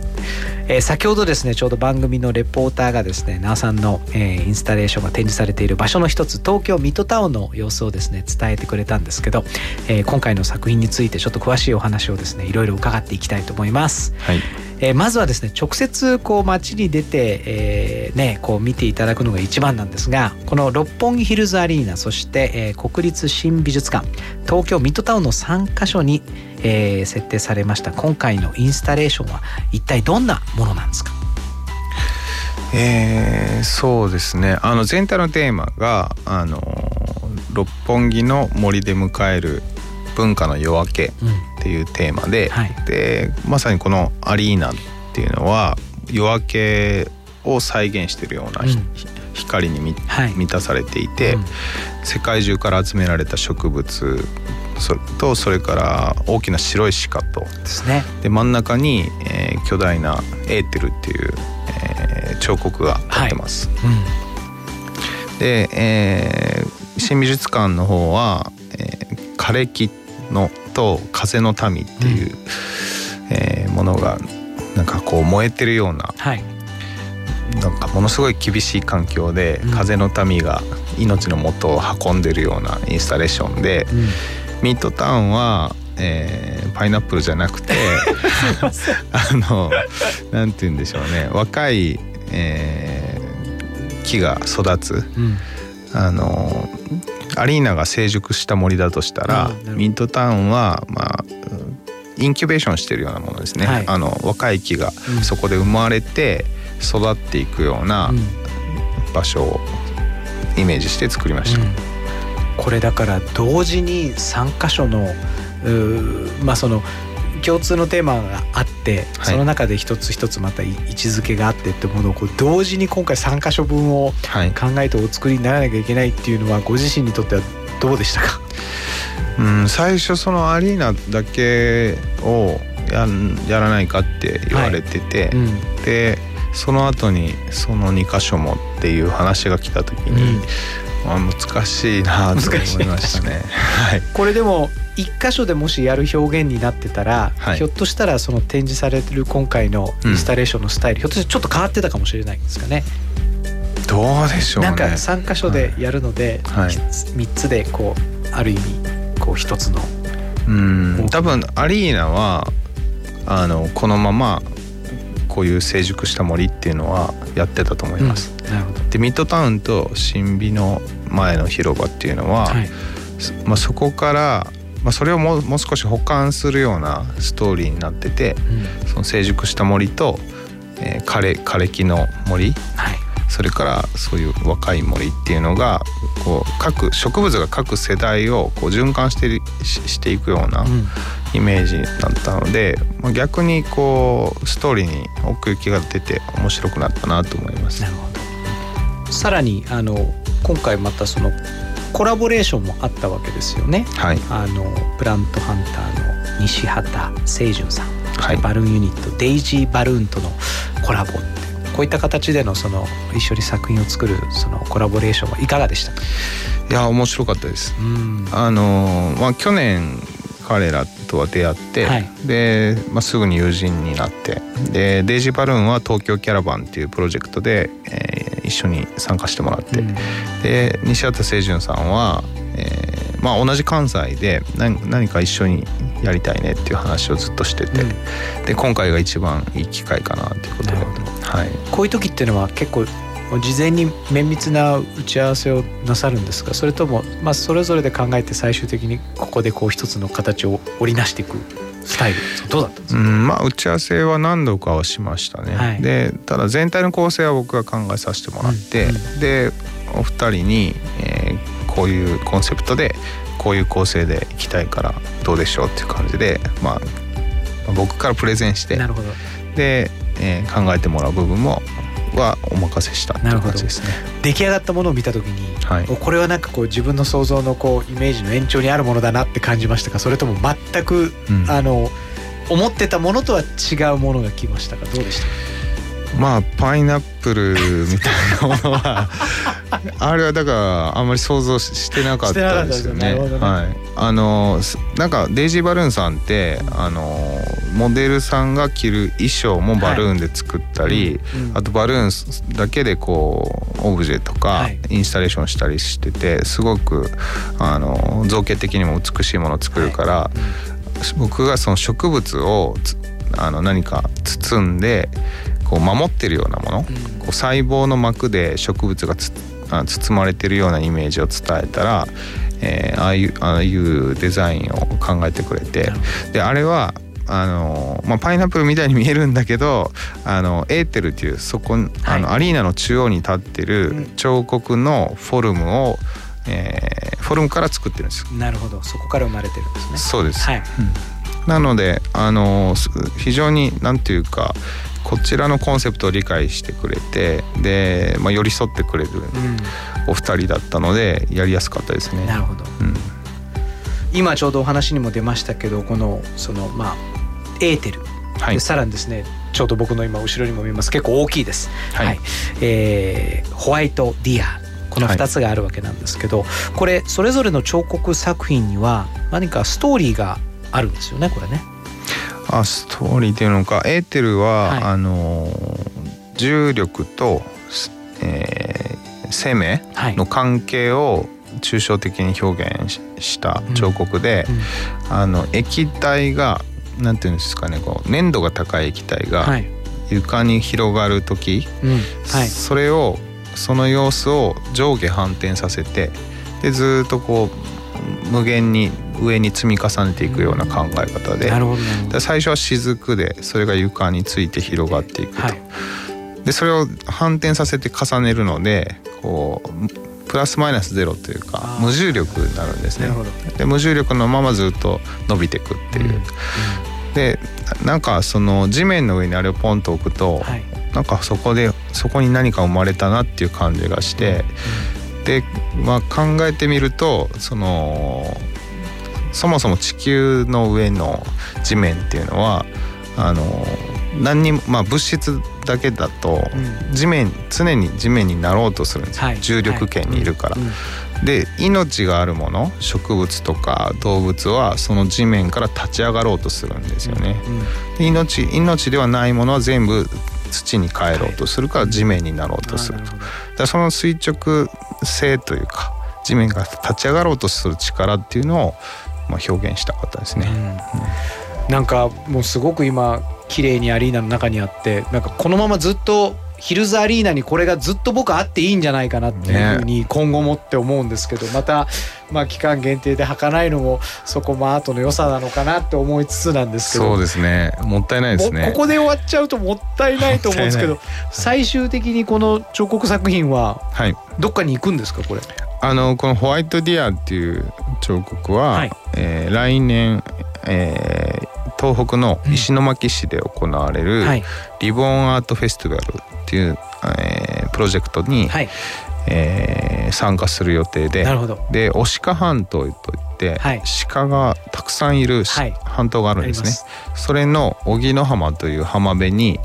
えー先ほどですねちょうど番組のレポーターがですねなおさんの、えーインスタレーションが展示されている場所の一つ東京ミッドタウンの様子をですね伝えてくれたんですけど、えー今回の作品についてちょっと詳しいお話をですねいろいろ伺っていきたいと思います。はい。えーまずはですね直接こう街に出て、えーねこう見ていただくのが一番なんですがこの六本木ヒルズアリーナそして、えー国立新美術館東京ミッドタウンの3カ所に、えー設定されました今回のインスタレーションは一体どんなものなんですか？えーそうですね。あの全体のテーマがあの六本木の森で迎える文化の夜明けっていうテーマで、でまさにこのアリーナっていうのは夜明けを再現しているような、ひ光にみ満たされていて、世界中から集められた植物それとそれから大きな白い鹿とですね。で真ん中に、えー巨大なエーテルっていう、えー彫刻が立ってます。で、えー新美術館の方は、えー枯れ木のと風の民っていう、えーものがなんかこう燃えてるような、はい。なんかものすごい厳しい環境で、風の民が命の元を運んでるようなインスタレーションで、ミッドタウンは、えーパイナップルじゃなくて あのなんて言うんでしょうね。若い、えー木が育つ、あのアリーナが成熟した森だとしたら、ミッドタウンはまあインキュベーションしてるようなものですね、はい。あの若い木がそこで生まれて育っていくような場所をイメージして作りました。これだから同時に3箇所のまあその共通のテーマがあって、その中で一つ一つまた位置づけがあってってものをこう同時に今回3箇所分を考えてお作りにならなきゃいけないっていうのはご自身にとってはどうでしたか？うん、最初そのアリーナだけをやんやらないかって言われてて、でその後にその2箇所もっていう話が来た時に、まあ、難しいなと思いましたね。はい、これでも一箇所でもしやる表現になってたら、はい。ひょっとしたらその展示されてる今回のインスタレーションのスタイル、ひょっとしてちょっと変わってたかもしれないんですかね。どうでしょうね。なんか3箇所でやるので、はい。3つでこうある意味こう一つのうん。多分アリーナはあのこのままこういう成熟した森っていうのはやってたと思います。なるほど。でミッドタウンと新美の前の広場っていうのは、そまあ、そこから、まあ、それをもうもう少し補完するようなストーリーになってて、その成熟した森と、えー枯れ枯れ木の森、それからそういう若い森っていうのがこう各植物が各世代をこう循環してししていくようなイメージだったので、まあ、逆にこうストーリーに奥行きが出て面白くなったなと思います。さらにあの今回またそのコラボレーションもあったわけですよね。はい、あのプラントハンターの西畑清純さん、そしてバルーンユニットデイジーバルーンとのコラボこういった形でのその一緒に作品を作るそのコラボレーションはいかがでしたか？いや面白かったです。あのまあ去年彼らとは出会って、はいで、まあ、すぐに友人になってでデイジーバルーンは東京キャラバンっていうプロジェクトで、えー一緒に参加してもらって、で西畑清純さんは、えーまあ、同じ関西で何何か一緒にやりたいねっていう話をずっとしてて、で今回が一番いい機会かなということで、はい、こういう時っていうのは結構事前に綿密な打ち合わせをなさるんですか？それとも、まあ、それぞれで考えて最終的にここでこう一つの形を織りなしていくスタイルどうだったんですか、うん、まあ打ち合わせは何度かはしましたね、はい。でただ全体の構成は僕が考えさせてもらって、でお二人に、えーこういうコンセプトでこういう構成でいきたいからどうでしょうっていう感じで、まあ、まあ僕からプレゼンしてなるほど。で、えー考えてもらう部分もはお任せしたっていう感じですね。出来上がったものを見た時に、はい。これはなんかこう自分の想像のこうイメージの延長にあるものだなって感じましたか？それとも全く、うん。あの思ってたものとは違うものが来ましたか？どうでした？まあパイナップルみたいなものはあれはだからあんまり想像してなかったですよね。ね。はい。あのすなんかデイジーバルーンさんってあのモデルさんが着る衣装もバルーンで作ったり、うんうん。あとバルーンだけでこうオブジェとかインスタレーションしたりしててすごくあの造形的にも美しいものを作るから、僕がその植物をつあの何か包んでこう守ってるようなもの、こう細胞の膜で植物が包まれてるようなイメージを伝えたら、えーああいうああいうデザインを考えてくれてであれはあのまあ、パイナップルみたいに見えるんだけどあのエーテルっていうそこあの、アリーナの中央に立ってる彫刻のフォルムを、えーフォルムから作ってるんです。よ。なるほど。そこから生まれてるんですね。そうです、はい。なのであのす非常になんていうかこちらのコンセプトを理解してくれてで、まあ、寄り添ってくれるお二人だったのでやりやすかったですね。なるほど、今ちょうどお話にも出ましたけどこのそのまあエーテル、でさらにですねちょうど僕の今後ろにも見えます結構大きいです、はい。えーホワイトディア。この2つがあるわけなんですけど、これそれぞれの彫刻作品には何かストーリーがあるんですよねこれね。あストーリーっていうのか。エーテルは、あの重力と、えー生命の関係を抽象的に表現しした彫刻で、あの液体がなんていうんですかねこう粘度が高い液体がはい。床に広がる時、うん。はい。それをその様子を上下反転させてでずっとこう無限に上に積み重ねていくような考え方で。最初は雫でそれが床について広がっていくと、でそれを反転させて重ねるのでこうプラスマイナスゼロというか無重力になるんですね。で無重力のままずっと伸びていくっていう、でなんかその地面の上にあれをポンと置くと、なんかそこでそこに何か生まれたなっていう感じがして、で、まあ、考えてみるとそのそもそも地球の上の地面っていうのはあの何にもまあ物質だけだと地面常に地面になろうとするんですよ、重力圏にいるから。で命があるもの植物とか動物はその地面から立ち上がろうとするんですよね。で命命ではないものは全部土に帰ろうとするから地面になろうとする。と。だからその垂直性というか地面が立ち上がろうとする力っていうのをまあ表現したかったですね。なんかもうすごく今綺麗にアリーナの中にあってなんかこのままずっとヒルズアリーナにこれがずっと僕あっていいんじゃないかなっていうふうに今後もって思うんですけど、またまあ期間限定で履かないのもそこもアートの良さなのかなって思いつつなんですけど。そうですね。もったいないですね。ここで終わっちゃうともったいないと思うんですけど最終的にこの彫刻作品ははい。どっかに行くんですかこれ？あのこのホワイトディアっていう彫刻は、えー来年、えー東北の石巻市で行われる、はい。リボンアートフェスティバルっていう、えープロジェクトに、えー参加する予定でなるほど。で牡鹿半島といって、鹿がたくさんいるし、半島があるんですね。それの荻野浜という浜辺に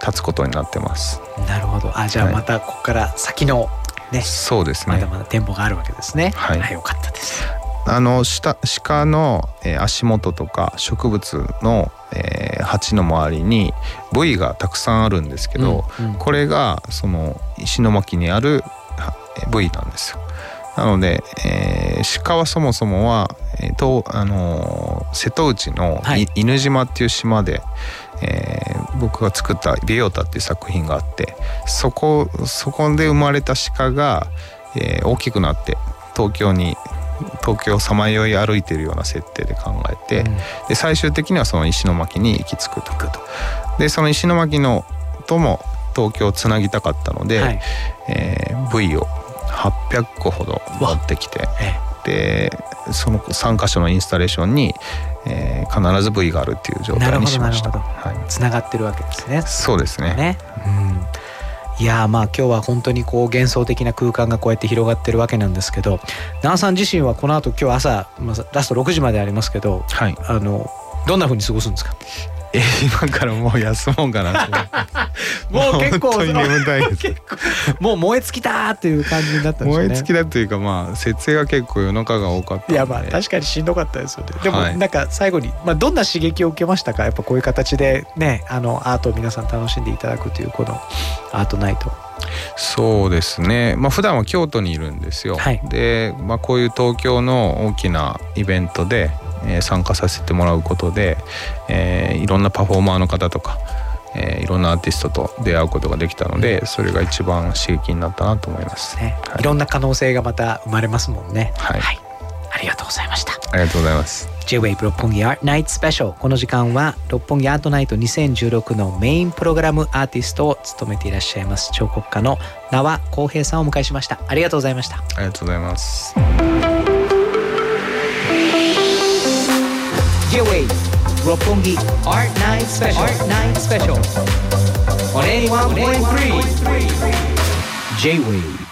立つことになってます、なるほど。あじゃあはい。またここから先のねそうですね。まだまだ展望があるわけですね。はいよかったですあの下鹿の、えー足元とか植物の、えー鉢の周りに部位がたくさんあるんですけど、うんうんこれがその石巻にある部位なんですよ。なので、えー鹿はそもそもは、えーとあのー瀬戸内のい、犬島っていう島で、えー僕が作った「ビオタ」っていう作品があってそこそこで生まれた鹿が、えー大きくなって東京に東京をさまよい歩いてるような設定で考えて、で最終的にはその石巻に行き着くと。でその石巻のとも東京をつなぎたかったので、えー V を800個ほど持ってきて、でその3箇所のインスタレーションに、えー必ず V があるっていう状態にしました。つながってるわけですね。そうですね。ね、うん、いやーまあ今日は本当にこう幻想的な空間がこうやって広がってるわけなんですけど奈さん自身はこの後今日朝、まあ、ラスト6時までありますけど、はい、あのどんな風に過ごすんですか？え今からもう休もうかなともう結構本当に眠たいです。もう燃え尽きたっていう感じになったんですね。燃え尽きだというかまあ設営が結構夜中が多かったいやまあ確かにしんどかったですよね。でもはい。なんか最後に、まあ、どんな刺激を受けましたか？やっぱこういう形でねあのアートを皆さん楽しんでいただくというこのアートナイト。そうですね。まあ普段は京都にいるんですよ、で、まあ、こういう東京の大きなイベントで、えー参加させてもらうことで、えーいろんなパフォーマーの方とか、えーいろんなアーティストと出会うことができたのでそれが一番刺激になったなと思います、ね。い。ろんな可能性がまた生まれますもんね。はい、ありがとうございました。ありがとうございます。J-Wave 六本木アートナイトスペシャル。この時間は六本木アートナイト2016のメインプログラムアーティストを務めていらっしゃいます彫刻家の縄浩平さんをお迎えしました。ありがとうございました。ありがとうございます Yui, Roppongi Art Night Special. Art Night Special. On 81.3 J-Wave.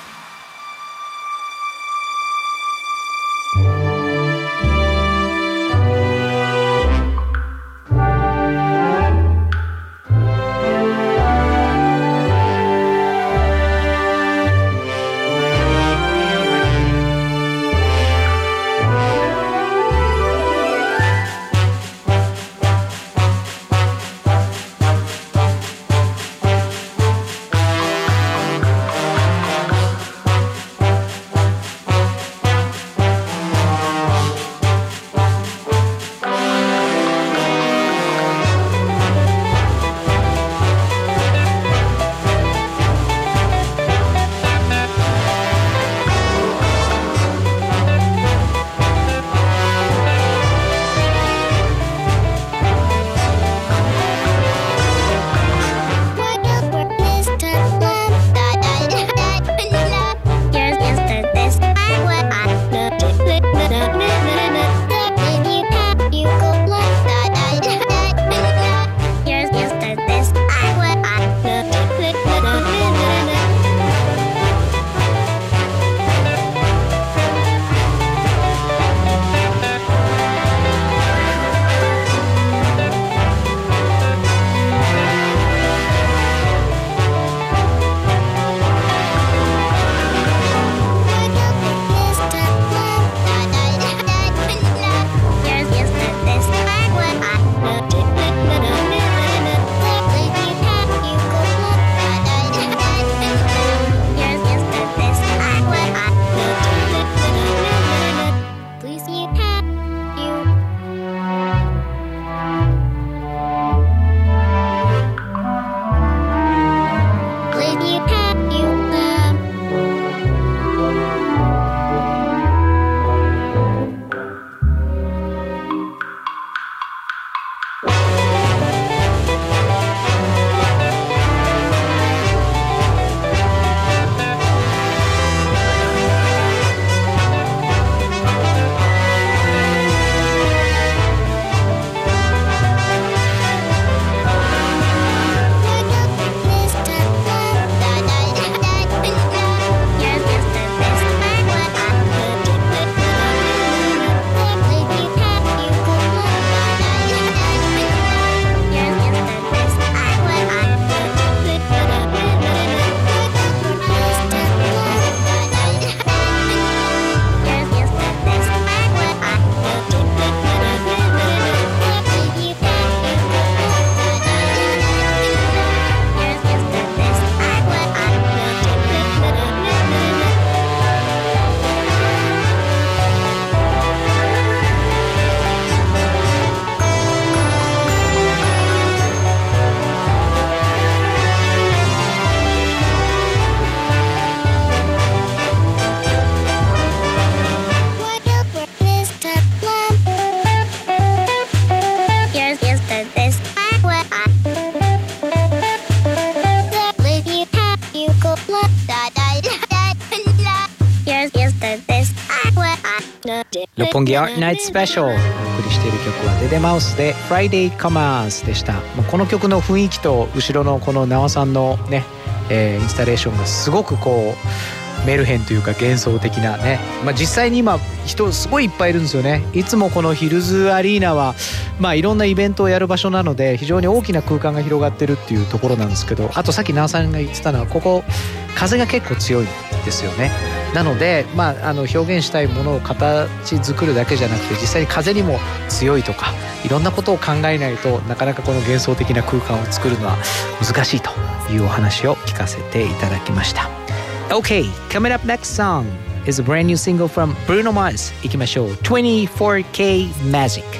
六本木 Art Night Special お送りしている曲はデデマウスで Friday Comers でした。この曲の雰囲気と後ろのこの縄さんのねえーインスタレーションがすごくこうメルヘンというか幻想的なね、まあ、実際に今人すごいいっぱいいるんですよね。いつもこのヒルズアリーナはまあいろんなイベントをやる場所なので非常に大きな空間が広がってるっていうところなんですけどあとさっき奈緒さんが言ってたのはここ風が結構強いんですよね。なので、まあ、あの表現したいものを形作るだけじゃなくて実際に風にも強いとかいろんなことを考えないとなかなかこの幻想的な空間を作るのは難しいというお話を聞かせていただきました。OK coming up next song is a brand new single from Bruno Mars いきましょう。24K Magic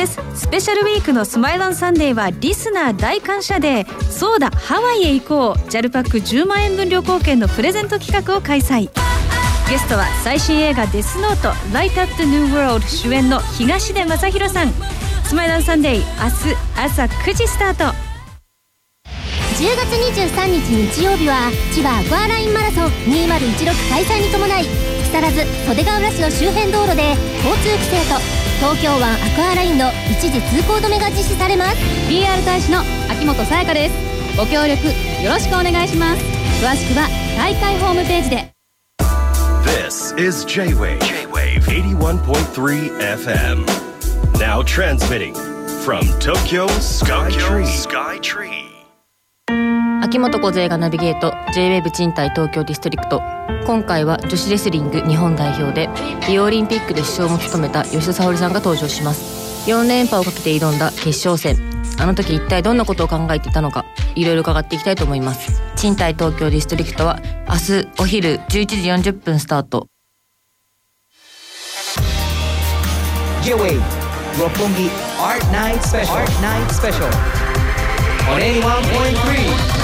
です。スペシャルウィークの Smile on Sunday はリスナー大感謝デーそうだハワイへ行こう。JAL パック10万円分旅行券のプレゼント企画を開催。ゲストは最新映画「デスノート Light Up the New World」主演の東出昌大さん。 Smile on Sunday 明日朝9時スタート。10月23日日曜日は千葉アクアラインマラソン2016開催に伴い木更津袖ヶ浦市の周辺道路で交通規制と東京湾アクアラインの一時通行止めが実施されます PR 大使の秋元さやかですご協力よろしくお願いします詳しくは大会ホームページで This is J-Wave. J-Wave 81.3 FM. Now transmitting from Tokyo Skytree. Skytree. 秋元小がナビゲート J-WAVE 賃貸東京ディストリクト。今回は女子レスリング日本代表でリオオリンピックで首相も務めた吉田沙保里さんが登場します。4連覇をかけて挑んだ決勝戦。あの時一体どんなことを考えていたのかいろいろ伺っていきたいと思います。賃貸東京ディストリクトは明日お昼11時40分スタート。J-Wave 六本木 Art Night Special. Art Night Special. On 81.3 J-Wave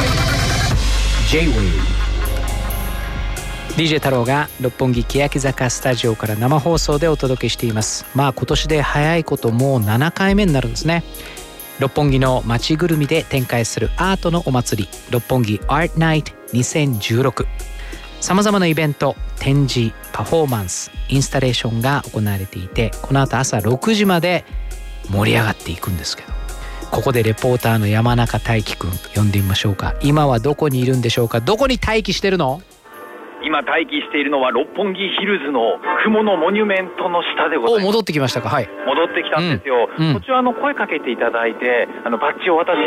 DJ 太郎が六本木欅坂スタジオから生放送でお届けしています。まあ今年で早いこともう7回目になるんですね。六本木の街ぐるみで展開するアートのお祭り六本木 Art Night 2016さまざまなイベント展示パフォーマンスインスタレーションが行われていてこの後朝6時まで盛り上がっていくんですけど。ここでレポーターの山中大輝くん呼んでみましょうか。今はどこにいるんでしょうか。どこに待機してるの？今待機しているのは六本木ヒルズの雲のモニュメントの下でございます。お戻ってきましたか。はい。戻ってきたんですよ、うん。うん。途中あの声かけていただいてあのバッジをお渡し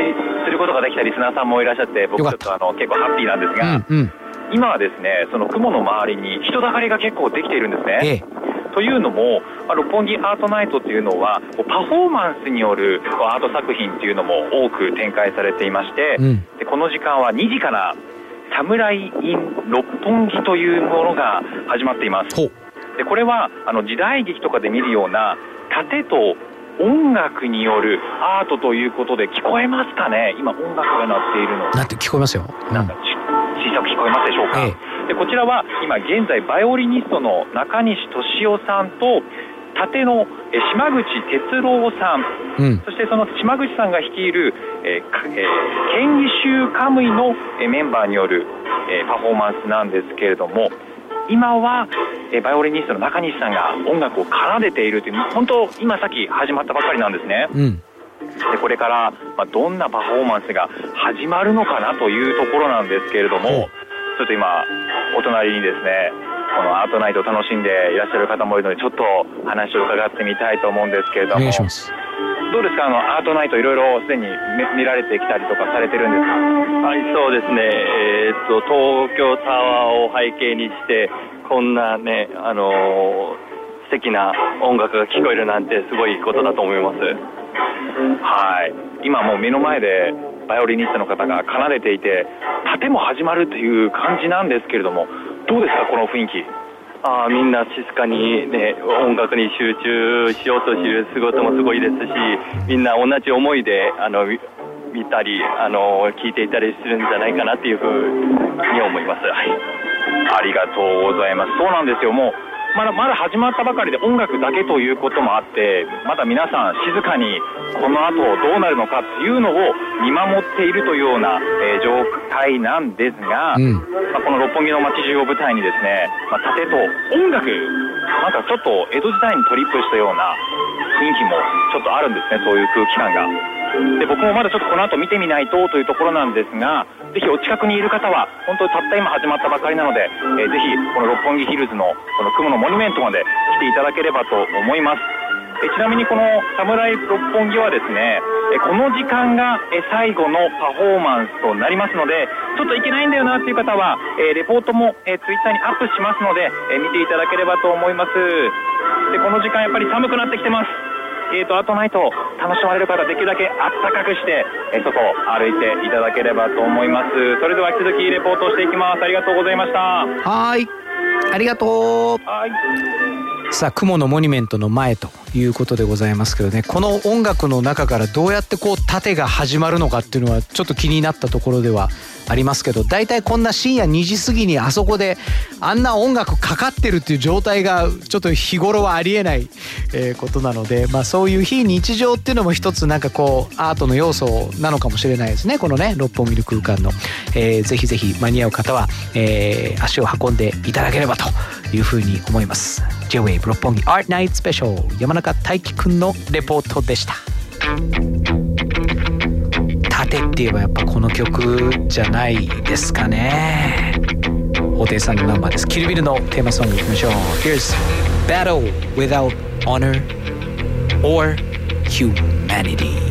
することができたリスナーさんもいらっしゃって僕ちょっとあの結構ハッピーなんですが、うん今はですねその雲の周りに人だかりが結構できているんですね、というのも、まあ、六本木アートナイトっていうのはパフォーマンスによるアート作品っていうのも多く展開されていまして、うん。でこの時間は2時から「サムライ・イン六本木」というものが始まっています。でこれはあの時代劇とかで見るような盾と音楽によるアートということで聞こえますかね？今音楽が鳴っているの。なって聞こえますよ、なんかち小さく聞こえますでしょうか、でこちらは今現在バイオリニストの中西俊夫さんと盾のえ島口哲郎さん。うん。そしてその島口さんが率いる、えーかえー県議衆カムイのえーメンバーによる、えーパフォーマンスなんですけれども今は、えーバイオリニストの中西さんが音楽を奏でているという本当今さっき始まったばかりなんですね。うん。でこれから、まあ、どんなパフォーマンスが始まるのかなというところなんですけれどもちょっと今お隣にですねこのアートナイトを楽しんでいらっしゃる方もいるのでちょっと話を伺ってみたいと思うんですけれども。お願いします。どうですか？あのアートナイトいろいろすでに見見られてきたりとかされてるんですか？はい、そうですね。えーっと、東京タワーを背景にして、こんなね、あのー素敵な音楽が聞こえるなんてすごいことだと思います。はい。今もう目の前でバイオリニストの方が奏でていて盾も始まるという感じなんですけれどもどうですかこの雰囲気？あーみんな静かにね、音楽に集中しようとする姿もすごいですし、みんな同じ思いで、あの、見見たり、あの、聞いていたりするんじゃないかなっていうふうに思います。はい。ありがとうございます。そうなんですよ。もうまだまだ始まったばかりで音楽だけということもあって、まだ皆さん静かにこの後どうなるのかっていうのを見守っているというような、えー状態なんですが、うんまあ、この六本木の街中を舞台にですね、まあ、盾と音楽、なんかちょっと江戸時代にトリップしたような雰囲気もちょっとあるんですね、そういう空気感が。で僕もまだちょっとこの後見てみないとというところなんですが、ぜひお近くにいる方は、本当にたった今始まったばかりなので、えーぜひこの六本木ヒルズのこの雲のモニュメントまで来ていただければと思います。えちなみにこの侍六本木はですね、えこの時間がえ最後のパフォーマンスとなりますので、ちょっといけないんだよなっていう方は、えレポートもえツイッターにアップしますので、え見ていただければと思います。で、この時間やっぱり寒くなってきてます。えーと、あとナイト楽しまれる方できるだけあったかくして、え外を歩いていただければと思います。それでは引き続きレポートをしていきます。ありがとうございました。はーいありがとうはいさあ雲のモニュメントの前ということでございますけどねこの音楽の中からどうやってこう盾が始まるのかっていうのはちょっと気になったところではありますけど大体こんな深夜2時過ぎにあそこであんな音楽かかってるっていう状態がちょっと日頃はありえないことなので、まあ、そういう非日常っていうのも一つなんかこうアートの要素なのかもしれないですね。このね六本木の空間の、えーぜひぜひ間に合う方は、えー足を運んでいただければというふうに思います。J-WAVE 六本木 Art Night Special 山中大輝くんのレポートでした。盾って言えばやっぱこの曲じゃないですかね。布袋さんのナンバーです。キルビルのテーマソングいきましょう。Here's Battle Without Honor or Humanity.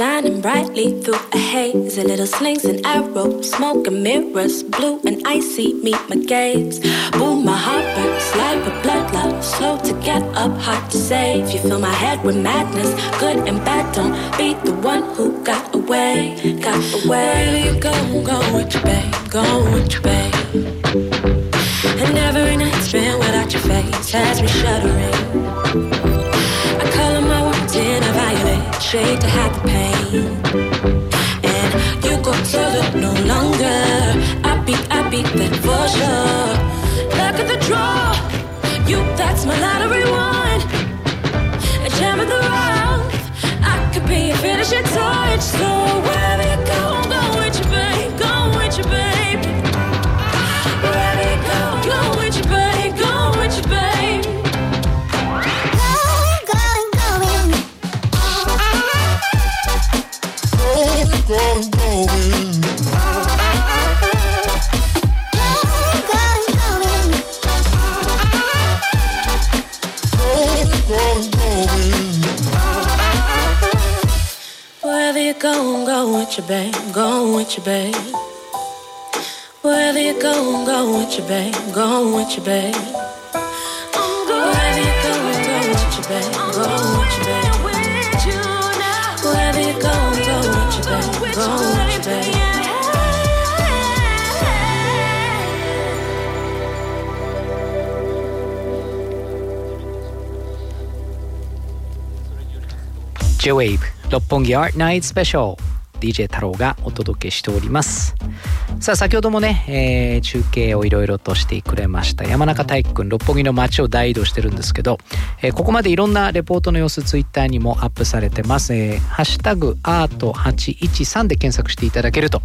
Shining brightly through a haze. A little slings and arrows, smoke and mirrors, blue and icy meet my gaze. Boom, my heart burns like a blood love, slow to get up, hard to save. You fill my head with madness, good and bad. Don't be the one who got away, got away. Wherever you go, go with your babe, go with your babe. And every night spent without your face has me shuddering. Shade to hide the pain. And you go to look no longer. I beat, I beat that for sure. Look at the draw. You, that's my lottery one. A gem of the round. I could be a finishing touch. So wherever you go, Wherever you go, go with your babe, go with your babe. Wherever you go, go with your babe, go with your babe. Wherever you go, go with your babe, go with your babe. Wherever you go, go with your babe, go with your babe. J-Wave 六本木アナイトスペシャル。DJ 太郎がお届けしております。さあ先ほどもね、えー中継をいろいろとしてくれました。山中体育くん六本木の街を大移動してるんですけど、えーここまでいろんなレポートの様子ツイッターにもアップされてます、えーハッシュタグアート813で検索していただけると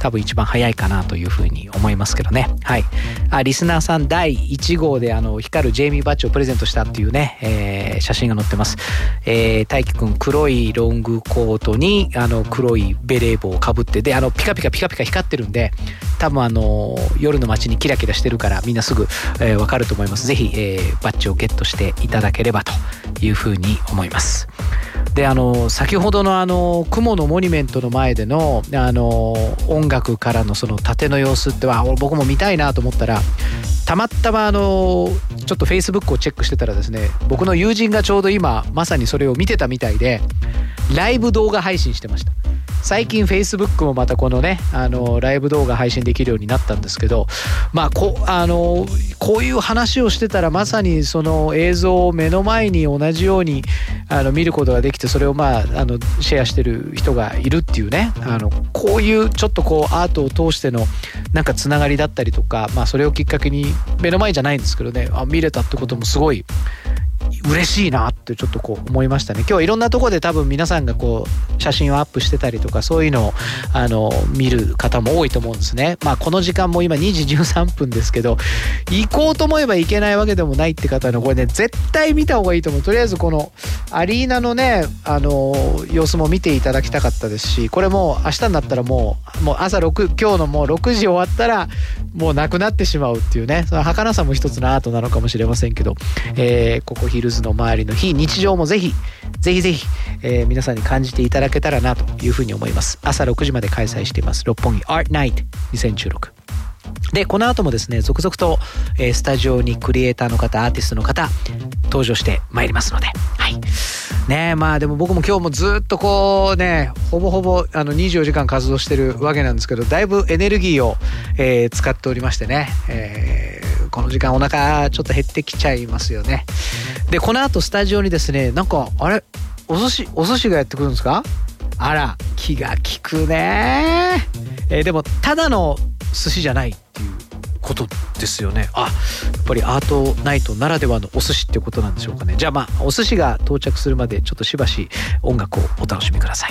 多分一番早いかなというふうに思いますけどね。はい。あリスナーさん第1号であの光るジェイミーバッジをプレゼントしたっていうね、えー写真が載ってます、えー、大輝くん黒いロングコートにあの黒いベレー帽をかぶってであのピカピカピカピカ光ってるんで多分あの夜の街にキラキラしてるからみんなすぐ、えーわかると思います。ぜひ、えーバッジをゲットしていただければというふうに思います。であの先ほどのあの雲のモニュメントの前でのあの音楽からのその盾の様子っては僕も見たいなと思ったらたまたまあのちょっとフェイスブックをチェックしてたらですね僕の友人がちょうど今まさにそれを見てたみたいでライブ動画配信してました。最近 Facebook もまたこのねあのライブ動画配信できるようになったんですけどまあこあのこういう話をしてたらまさにその映像を目の前に同じようにあの見ることができてそれをまああのシェアしてる人がいるっていうねあのこういうちょっとこうアートを通してのなんかつながりだったりとか、まあ、それをきっかけに目の前じゃないんですけどねあ見れたってこともすごい嬉しいなってちょっとこう思いましたね。今日はいろんなところで多分皆さんがこう写真をアップしてたりとかそういうのをあの見る方も多いと思うんですね。まあこの時間も今2時13分ですけど行こうと思えば行けないわけでもないって方のこれね絶対見た方がいいと思う。とりあえずこのアリーナのねあの様子も見ていただきたかったですしこれもう明日になったらもうもう朝6今日のもう6時終わったらもうなくなってしまうっていうねその儚さも一つのアートなのかもしれませんけど、えーここヒルズの周りの非日常もぜひぜひぜひ、えー皆さんに感じていただけたらなというふうに思います。朝6時まで開催しています。六本木 Art Night 2016でこの後もですね続々と、えースタジオにクリエイターの方アーティストの方登場してまいりますので。はい。ねえまあでも僕も今日もずっとこうねほぼほぼあの24時間活動してるわけなんですけどだいぶエネルギーを、えー使っておりましてね、えーこの時間お腹ちょっと減ってきちゃいますよね。でこの後スタジオにですねなんかあれ？お寿司お寿司がやってくるんですか？あら気が利くね。えーでもただの寿司じゃないっていうことですよね。あやっぱりアートナイトならではのお寿司ってことなんでしょうかね。じゃあまあお寿司が到着するまでちょっとしばし音楽をお楽しみください。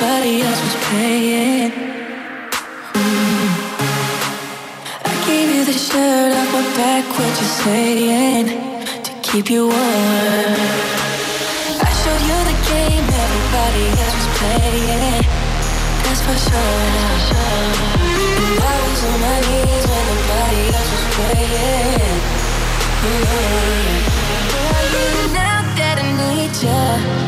nobody else was playing. Mm. I gave you the shirt, I went back what you're saying to keep you warm. I showed you the game everybody else was playing. That's for sure. And I was on my knees when nobody else was playing. Mm. now that I need you.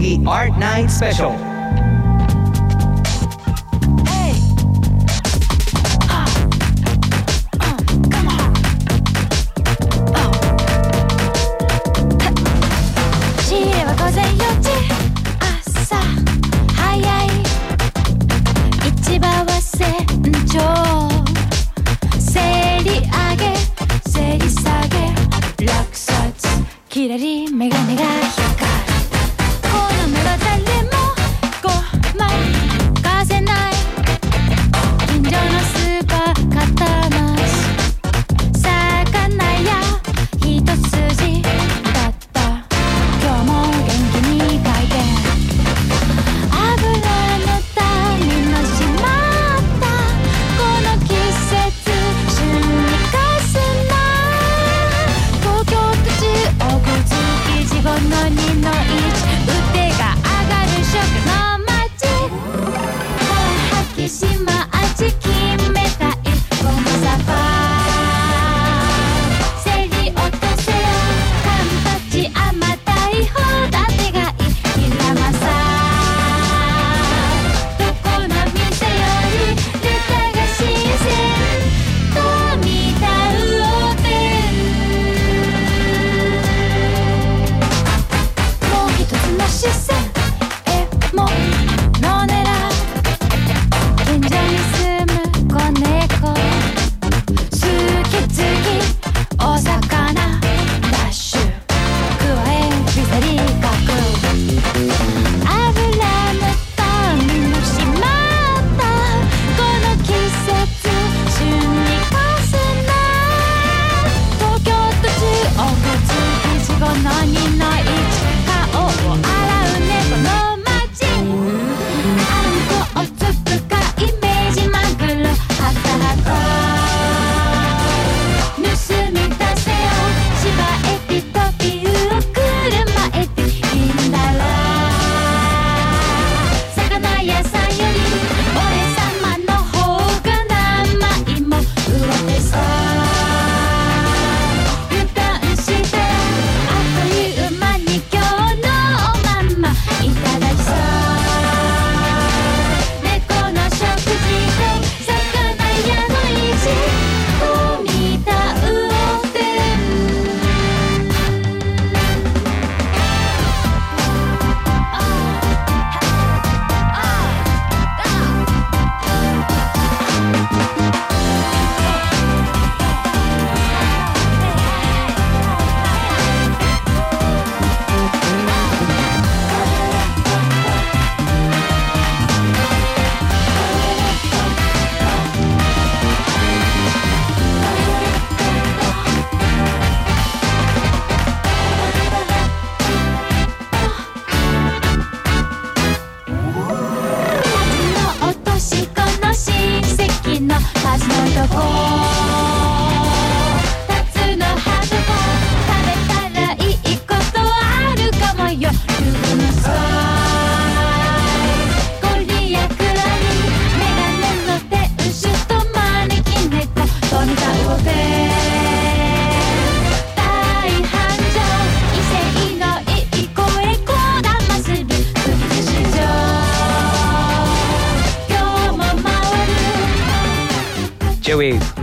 Boogie Art Night Special.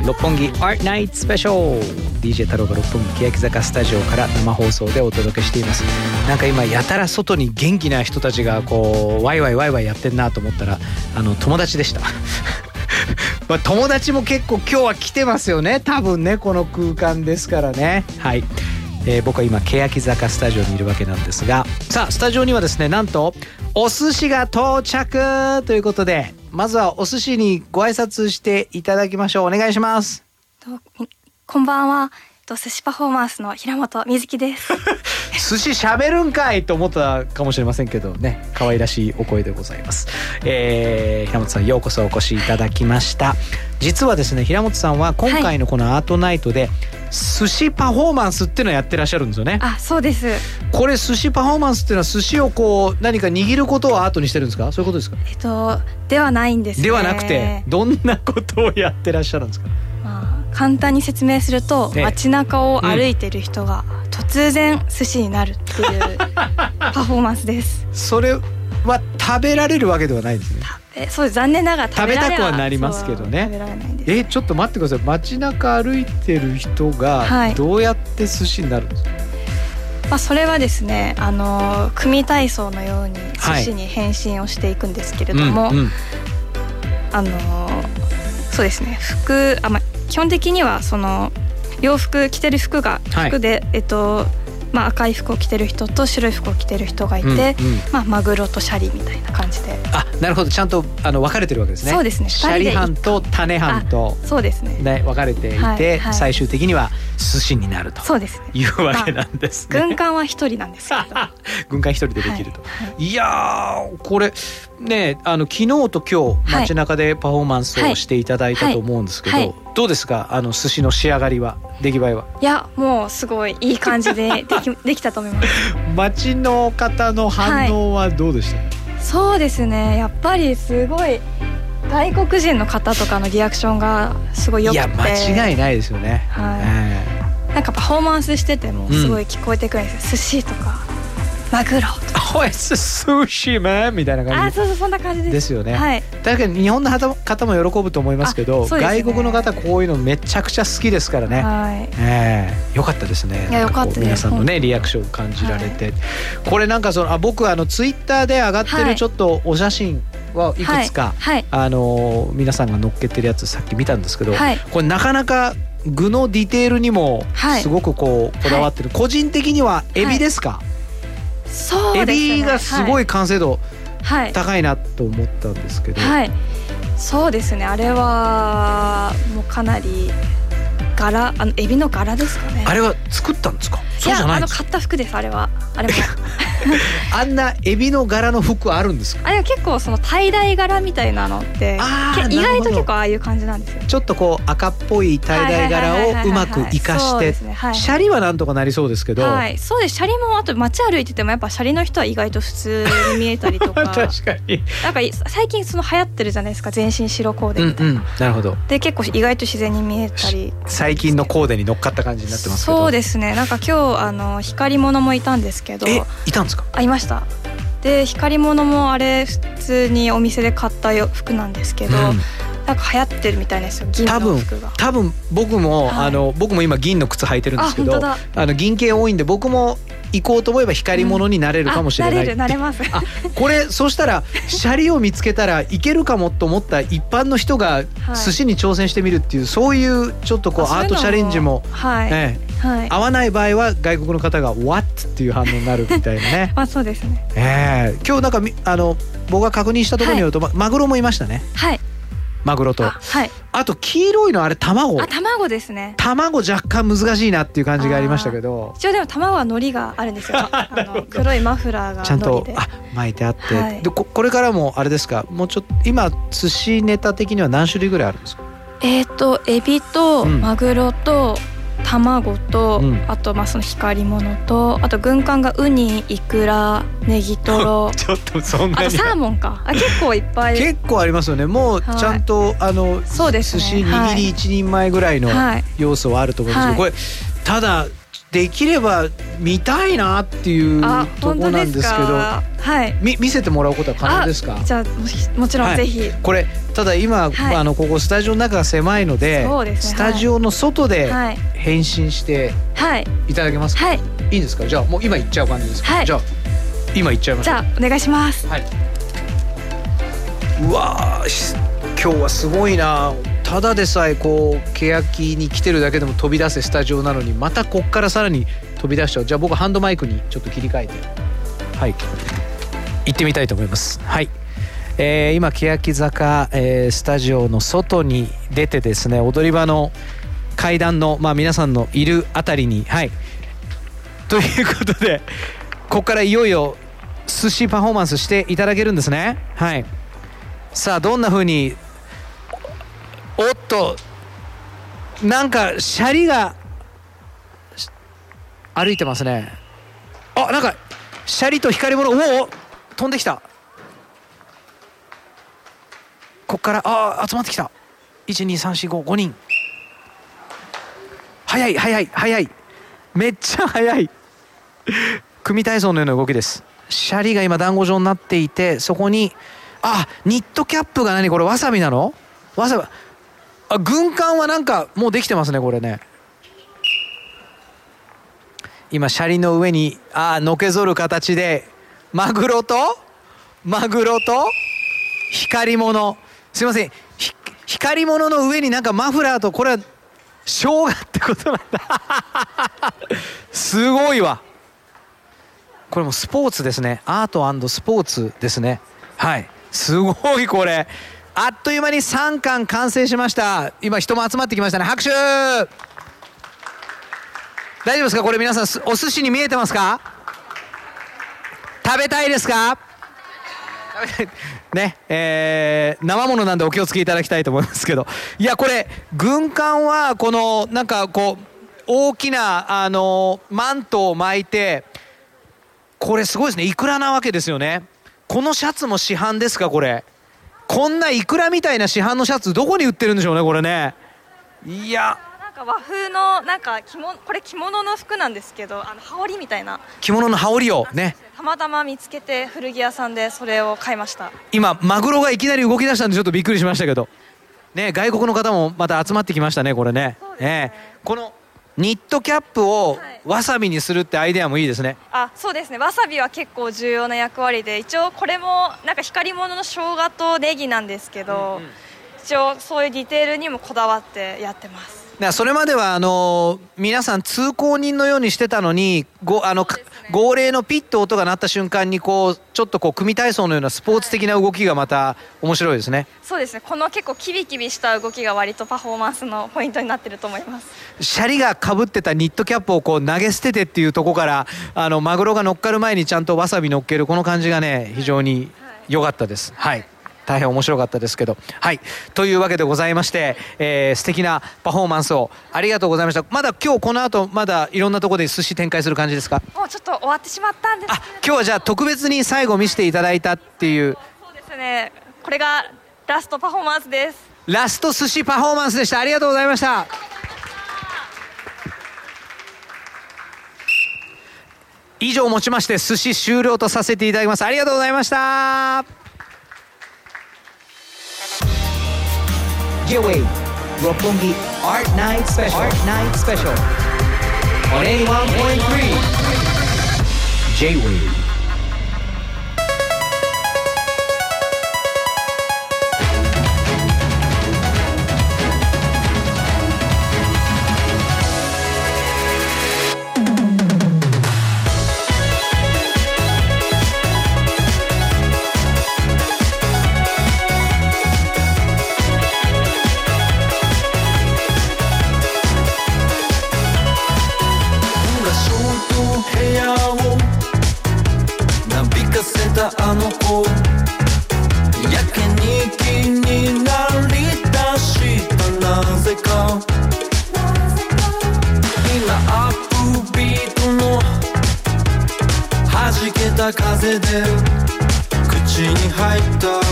六本木。Art Night Special DJ 太郎が六本木欅坂スタジオから生放送でお届けしています。なんか今やたら外に元気な人たちがこうワイワイワイワイやってんなと思ったらあの友達でした。まあ友達も結構今日は来てますよね。多分ねこの空間ですからね。はい。えー僕は今欅坂スタジオにいるわけなんですが。さあスタジオにはですねなんとお寿司が到着ということでまずはお寿司にご挨拶していただきましょうお願いしますこんばんは。と寿司パフォーマンスの平本瑞希です。寿司しゃべるんかいと思ったかもしれませんけどね。可愛らしいお声でございます、えー平本さんようこそお越しいただきました。実はですね平本さんは今回のこのアートナイトで寿司パフォーマンスっていうのをやってらっしゃるんですよね。あ、そうです。これ寿司パフォーマンスっていうのは寿司をこう何か握ることをアートにしてるんですか？そういうことですか？えっとではないんです、ね。ではなくてどんなことをやってらっしゃるんですか？簡単に説明すると、ええ。街中を歩いてる人が突然寿司になるっていう パフォーマンスです。それは食べられるわけではないですね。え、そう。残念ながら食べたくはなりますけどね。そう食べられないんです。えちょっと待ってください。街中歩いてる人はがい。どうやって寿司になるんですか、まあそれはですね、あの組体操のようにはい。寿司に変身をしていくんですけれども、うんうん。あのそうですね。服あ、まあ、基本的にはその洋服着てる服がはい。服で、えっとまあ、赤い服を着てる人と白い服を着てる人がいて、うんうん。まあ、マグロとシャリみたいな感じで。あなるほど。ちゃんとあの分かれてるわけですね。そうですね。シャリ班と種班とそうですね。ね分かれていて、はいはい。最終的には寿司になると。そうですね。いうわけなんですね、軍艦は一人なんですけど。軍艦一人でできると、い、やーこれねあの昨日と今日はい。街中でパフォーマンスをしていただいたと思うんですけど、はい。はいどうですか？あの寿司の仕上がりは？出来栄えは？いやもうすごいいい感じで できできたと思います。街の方の反応はどうでした、そうですね。やっぱりすごい外国人の方とかのリアクションがすごい良くて。いや間違いないですよね、はい。えなんかパフォーマンスしててもすごい聞こえてくるんですよ、寿司とかマグロ。とかえおい寿司マンみたいなあ感じ。そうそうそんな感じです。ですよね、はい。確かに日本の方方も喜ぶと思いますけどね。外国の方こういうのめちゃくちゃ好きですからね、はい。ええ。よかったですね。いやよかった皆さんのねリアクションを感じられて、これなんかそのあ僕あのツイッターで上がってはい。るちょっとお写真はいくつか、はい。はい。あの皆さんが載っけてるやつさっき見たんですけど、はい。これなかなか具のディテールにもはい。すごくこうこだわってる、個人的にはエビですか、エそうですね。ビがすごい完成度はい。高いなと思ったんですけど、はい。そうですね。あれはもうかなり柄あのエビの柄ですかね。あれは作ったんですか？いそうじゃやあの買った服ですあれは。あれも あんなエビの柄の服あるんですか？あれは結構その tie dye 柄みたいなのってけ意外と結構ああいう感じなんですよ。ちょっとこう赤っぽいタイダイ柄をうまく活かしてシャリはなんとかなりそうですけど、はい、そうです。シャリもあと街歩いててもやっぱシャリの人は意外と普通に見えたりとか。確かに。なんかい最近その流行ってるじゃないですか全身白コーデうんうん。なるほど。で結構意外と自然に見えたり最近のコーデに乗っかった感じになってますけど。そうですね。なんか今日あの光り物もいたんですけど。えいたんですか？あいました。で光り物もあれ普通にお店で買ったよ服なんですけど、うん。なんか流行ってるみたいですよ銀の多分服が。多分僕も、あの僕も今銀の靴履いてるんですけどあの銀系多いんで僕も行こうと思えば光り物になれるかもしれない、あなれるなれます。これそしたらシャリを見つけたらいけるかもと思った一般の人が寿司に挑戦してみるっていう、そういうちょっとこうアートチャレンジも、はい、ええはい。合わない場合は外国の方が「What?」っていう反応になるみたいなね。まあそうですね。ええ。今日なんかみあの僕が確認したところによると、まマグロもいましたね。はいマグロと。あはい。と黄色いのあれ卵。あ卵ですね。卵若干難しいなっていう感じがありましたけど。一応でも卵は海苔があるんですよ。あの黒いマフラーがちゃんとあ巻いてあって、はい。でここれからもあれですか？もうちょっと今寿司ネタ的には何種類ぐらいあるんですか？えっ、とエビとうん。マグロと卵と、うん。あとまあその光り物とあと軍艦がウニイクラネギトロ。ちょっとそんなに。あとサーモンか。あ結構いっぱい。結構ありますよね。もうはいちゃんと、あのそうですね。寿司握り一人前ぐらいのはい。要素はあると思うんですけど、はい。これただできれば見たいなっていうあとこ本当なんですけど。はい。み見せてもらうことは可能ですか？あじゃあもちろんぜひ、はいこれただ今、はい。あのここスタジオの中が狭いのでねスタジオの外ではい。返信してはい。いただけますか、はい。いいんですか？じゃあもう今行っちゃう感じですか、はい。じゃあ今行っちゃいましょう。じゃあお願いします。はい。うわ今日はすごいなただでさえこう欅に来てるだけでも飛び出せスタジオなのにまたこっからさらに飛び出しちゃう。じゃあ僕ハンドマイクにちょっと切り替えて。はい。行ってみたいと思います。はい。えー今欅坂、えースタジオの外に出てですね踊り場の階段の、まあ、皆さんのいるあたりに。はい。ということでここからいよいよ寿司パフォーマンスしていただけるんですね。はい。さあどんな風におっとなんかシャリが歩いてますね。あなんかシャリと光り物おお飛んできた。こっからあ集まってきた。12345人。早い早い早い。めっちゃ早い。組体操のような動きです。シャリが今団子状になっていてそこにあニットキャップが何これ？わさびなの？わさび。あ軍艦はなんかもうできてますねこれね。今シャリの上にあのけぞる形でマグロとマグロと光り物。すいません。光り物の上になんかマフラーとこれは生姜ってことなんだ。すごいわ。これもスポーツですね。アートスポーツですね。はい。すごいこれ。あっという間に3巻完成しました。今人も集まってきましたね。拍手。大丈夫ですか？これ皆さんお寿司に見えてますか？食べたいですか？ね。えー生ものなんでお気をつけいただきたいと思いますけど。いやこれ軍艦はこのなんかこう大きなあのマントを巻いてこれすごいですね。イクラなわけですよね。このシャツも市販ですか？これ。こんなイクラみたいな市販のシャツどこに売ってるんでしょうねこれね。いや。なんか和風のなんか着物これ着物の服なんですけどあの羽織みたいな。着物の羽織をね。たまたま見つけて古着屋さんでそれを買いました。今マグロがいきなり動き出したんでちょっとびっくりしましたけど。ね外国の方もまた集まってきましたねこれね。ね。このニットキャップをわさびにするってアイデアもいいですね。あそうですね。わさびは結構重要な役割で一応これもなんか光り物の生姜とネギなんですけど、一応そういうディテールにもこだわってやってます。それまではあの皆さん通行人のようにしてたのにごあのか号令のピッと音が鳴った瞬間にこうちょっとこう組体操のようなスポーツ的な動きがまた面白いですね。そうですね。この結構キビキビした動きが割とパフォーマンスのポイントになってると思います。シャリがかぶってたニットキャップをこう投げ捨ててっていうとこからあのマグロが乗っかる前にちゃんとわさび乗っけるこの感じがね非常に良かったです。はい大変面白かったですけど。はい。というわけでございまして、えー素敵なパフォーマンスをありがとうございました。まだ今日この後まだいろんなところで寿司展開する感じですか？もうちょっと終わってしまったんですけど。今日はじゃあ特別に最後見せていただいたっていう。そうですね。これがラストパフォーマンスです。ラスト寿司パフォーマンスでした。ありがとうございました。以上をもちまして寿司終了とさせていただきます。ありがとうございました J-Wave Roppongi Art Night Special. Art Night Special. On 81.3 J-Wave あの子。やけに気になりだした。なぜか。今アップビートの。弾けた風で。口に入った。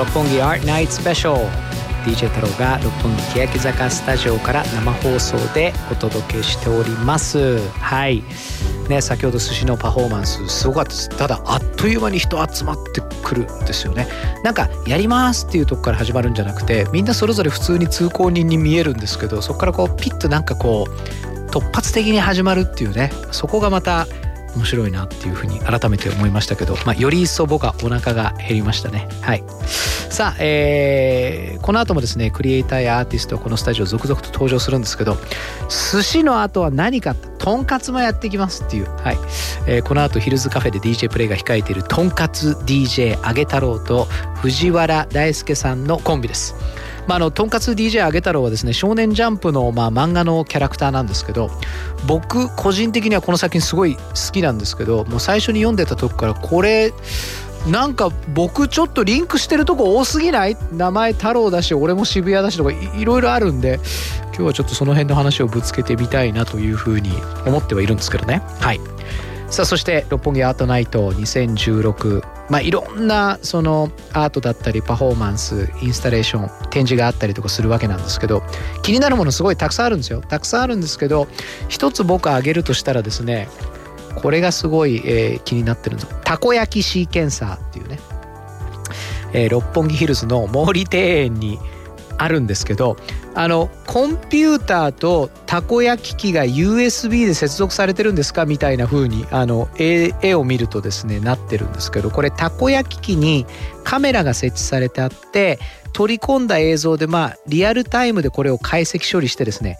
六本木 Art Night Special DJ 太郎が六本木欅坂スタジオから生放送でお届けしております。はい。ね先ほど寿司のパフォーマンスすごかったです。ただあっという間に人集まってくるんですよね。なんかやりますっていうとこから始まるんじゃなくてみんなそれぞれ普通に通行人に見えるんですけどそこからこうピッとなんかこう突発的に始まるっていうねそこがまた面白いなっていうふうに改めて思いましたけど、まあ、より一層僕はお腹が減りましたね。はい。さあ、えーこの後もですねクリエイターやアーティストこのスタジオ続々と登場するんですけど寿司の後は何かとんかつもやってきますっていう。はい、えーこの後ヒルズカフェで DJ プレイが控えているとんかつ DJ あげ太郎と藤原大輔さんのコンビです。まあ、あのとんかつ DJ あげ太郎はですね少年ジャンプのまあ漫画のキャラクターなんですけど僕個人的にはこの作品すごい好きなんですけどもう最初に読んでた時からこれなんか僕ちょっとリンクしてるとこ多すぎない？名前太郎だし俺も渋谷だしとかいいろいろあるんで今日はちょっとその辺の話をぶつけてみたいなというふうに思ってはいるんですけどね。はい。さあそして六本木アートナイト2016まあいろんなそのアートだったりパフォーマンスインスタレーション展示があったりとかするわけなんですけど気になるものすごいたくさんあるんですよ。たくさんあるんですけど一つ僕挙げるとしたらですねこれがすごい、えー気になってるんですたこ焼きシーケンサーっていうね、えー六本木ヒルズの毛利庭園にあるんですけどあのコンピューターとたこ焼き器が USB で接続されてるんですかみたいな風にあの絵絵を見るとですねなってるんですけどこれたこ焼き器にカメラが設置されてあって取り込んだ映像でまあリアルタイムでこれを解析処理してですね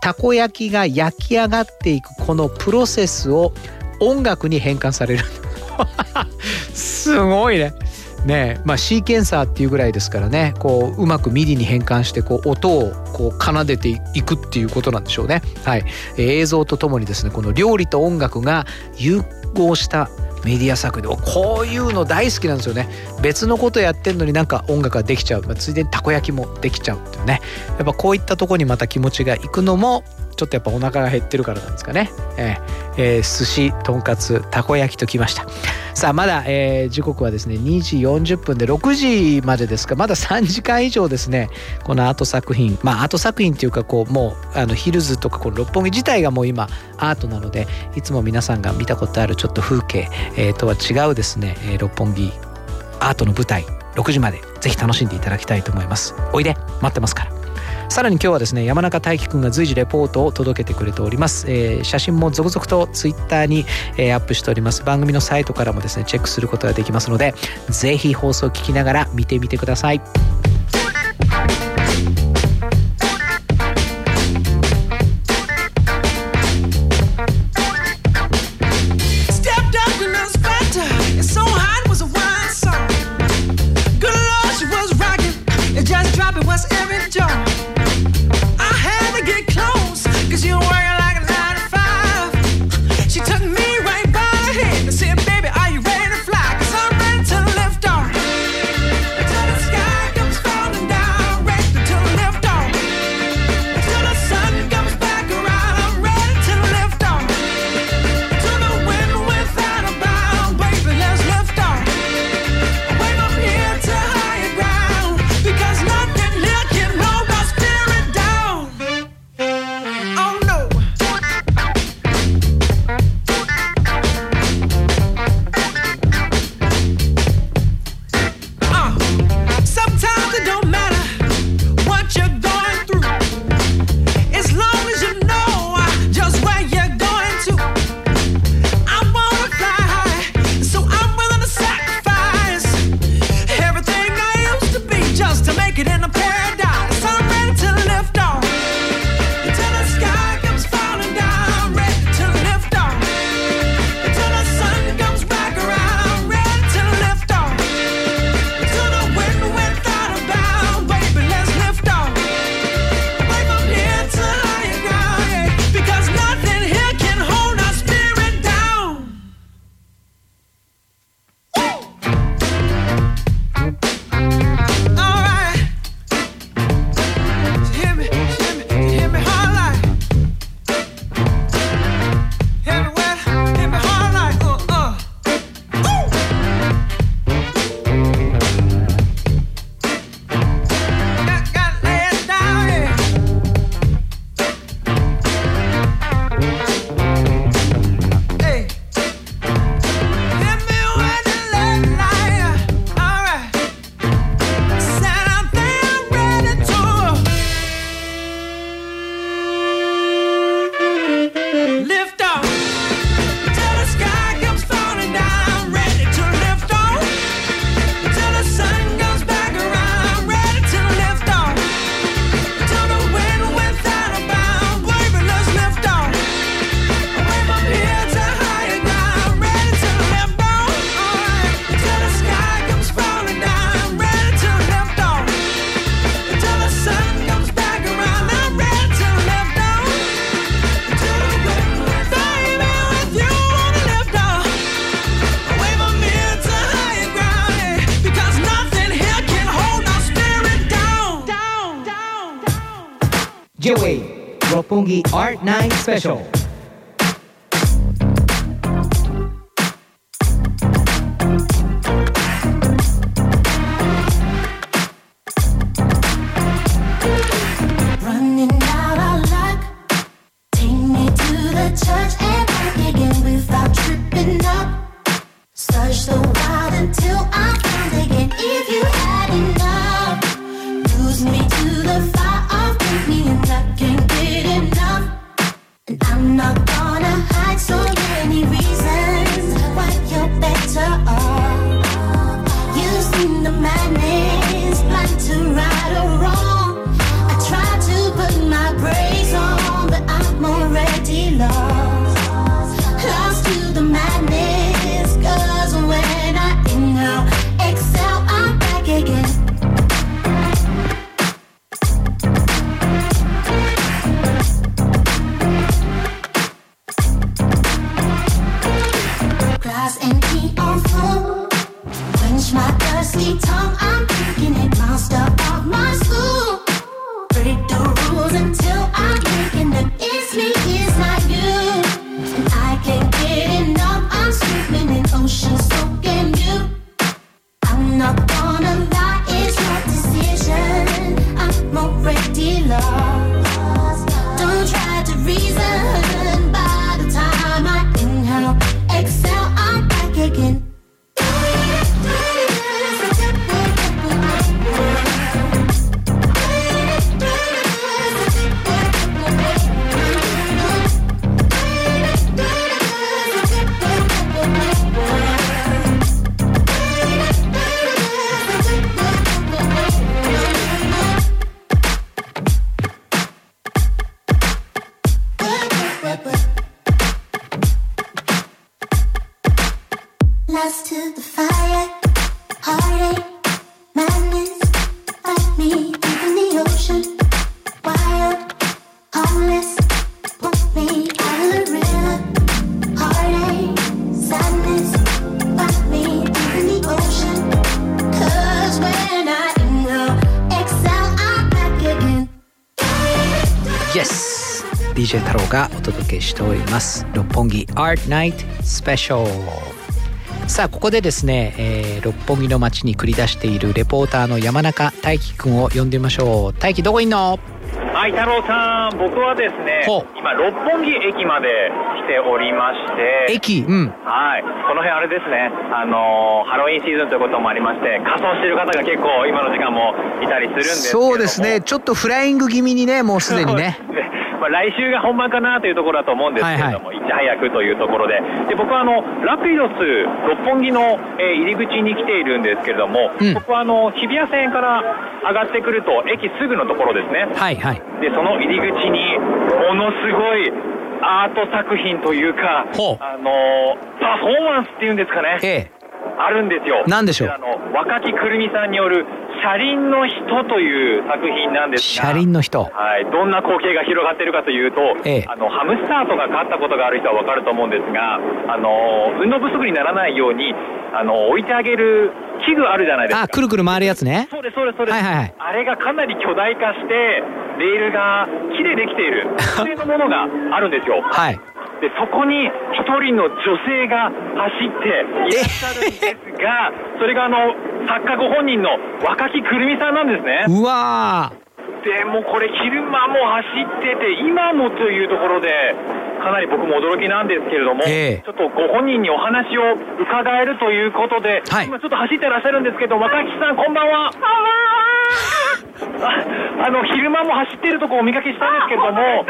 たこ焼きが焼き上がっていくこのプロセスを音楽に変換される。すごいね。ねまあシーケンサーっていうぐらいですからねこううまく MIDI に変換してこう音をこう奏でていくっていうことなんでしょうね。はい。映像とともにですねこの料理と音楽が融合したメディア作品でこういうの大好きなんですよね。別のことやってんのになんか音楽ができちゃう、まあついでにたこ焼きもできちゃうっていうね。やっぱこういったとこにまた気持ちがいくのもちょっとやっぱお腹が減ってるからなんですかね、えーえー寿司とんかつたこ焼きときました。さあまだ、えー時刻はですね2時40分で6時までですか。まだ3時間以上ですねこのアート作品。まあアート作品っていうかこうもうあのヒルズとかこの六本木自体がもう今アートなのでいつも皆さんが見たことあるちょっと風景、えーとは違うですね、えー六本木アートの舞台6時までぜひ楽しんでいただきたいと思います。おいで待ってますから。さらに今日はですね山中大輝くんが随時レポートを届けてくれております、えー写真も続々とツイッターに、えーアップしております。番組のサイトからもですねチェックすることができますのでぜひ放送を聞きながら見てみてください。本木 Art Night Special ます六本木 Art Night Special さあここでですね、えー六本木の街に繰り出しているレポーターの山中大輝くんを呼んでみましょう。大輝どこいんの？はい、太郎さん、僕はですね、今、六本木駅まで来ておりまして、駅？うん。はい、この辺あれですね、あのーハロウィンシーズンということもありまして、仮装してる方が結構今の時間もいたりするんですそうですね。ちょっとフライング気味にねもうすでに ね。まあ、来週が本番かなというところだと思うんですけれども、いち早くというところで、で僕はあのラピドス六本木の、えー入り口に来ているんですけれども、ここはあの日比谷線から上がってくると、駅すぐのところですね。はいはい。でその入り口にものすごいアート作品というか、あのパフォーマンスっていうんですかね、あるんですよ。何でしょう。あの若木くるみさんによる車輪の人という作品なんですが車輪の人。はい、どんな光景が広がっているかというと、ええ。あのハムスターとか飼ったことがある人は分かると思うんですが、あの運動不足にならないようにあの置いてあげる器具あるじゃないですか。あくるくる回るやつね。そうですそうですそうです、はいはいはい。あれがかなり巨大化してレールが木でできている。特製のものがあるんですよ。はいでそこに一人の女性が走っていらっしゃるんですが、それがあの作家ご本人の若木くるみさんなんですね。うわでもこれ昼間も走ってて今もというところでかなり僕も驚きなんですけれども、ええ。ちょっとご本人にお話を伺えるということで、今ちょっと走ってらっしゃるんですけど若木さんこんばんは。ああの昼間も走ってるとこお見かけしたんですけれども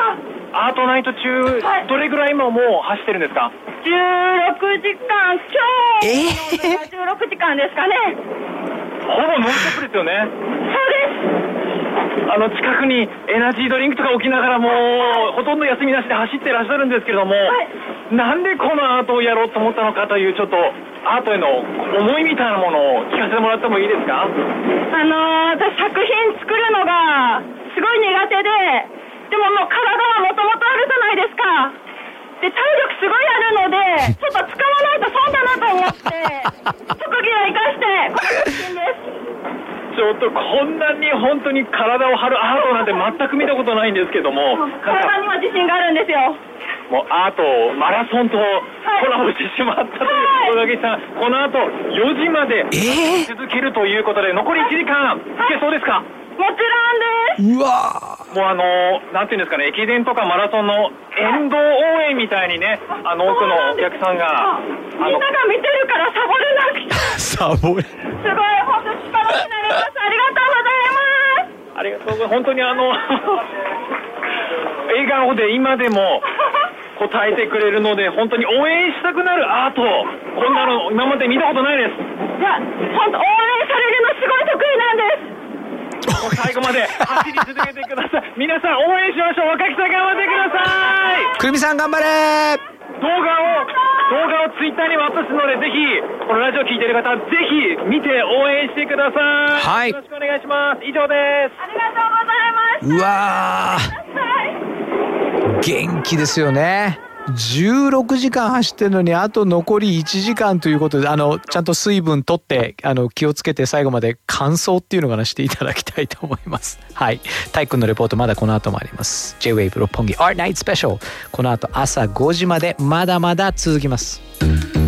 アートナイト中、どれぐらい今もう走ってるんですか？16時間、今日。の16時間ですかね。ほぼノンストップですよねあの近くにエナジードリンクとか置きながらもうほとんど休みなしで走ってらっしゃるんですけれども、なんでこのアートをやろうと思ったのかというちょっとアートへの思いみたいなものを聞かせてもらってもいいですか？あのー、私作品作るのがすごい苦手で、でももう体はもともとあるじゃないですか。で、体力すごいあるので、ちょっと使わないと損だなと思って、特技を生かして、この作品です。ちょっとこんなに本当に体を張るアートなんて全く見たことないんですけども体には自信があるんですよ。もうアートをマラソンとコラボしてしまったという小垣さんこの後4時まで続けるということで残り1時間い。けそうですか？もちろんです。うわもうあのなんていうんですかね駅伝とかマラソンの沿道応援みたいにねあの多くのお客さんがみんなが見てるからサボれなくて。サボれすごい本当力になりますありがとうございます。ありがとうございます本当にあの 笑顔で今でも答えてくれるので本当に応援したくなるアートこんなの今まで見たことないです。いや本当応援されるのすごい得意なんです。もう最後まで走り続けてください。皆さん応援しましょう。若木さん頑張ってください。くるみさん頑張れ動画を動画をツイッターに渡すのでぜひこのラジオ聞いてる方ぜひ見て応援してください。はい。よろしくお願いします。以上です。ありがとうございます。うわー。元気ですよね16時間走ってるのにあと残り1時間ということであのちゃんと水分取ってあの気をつけて最後まで乾燥っていうのかなしていただきたいと思います。はい。タイ君のレポートまだこの後もあります。J-WAVE 六本木 Art Night Special この後朝5時までまだまだ続きます。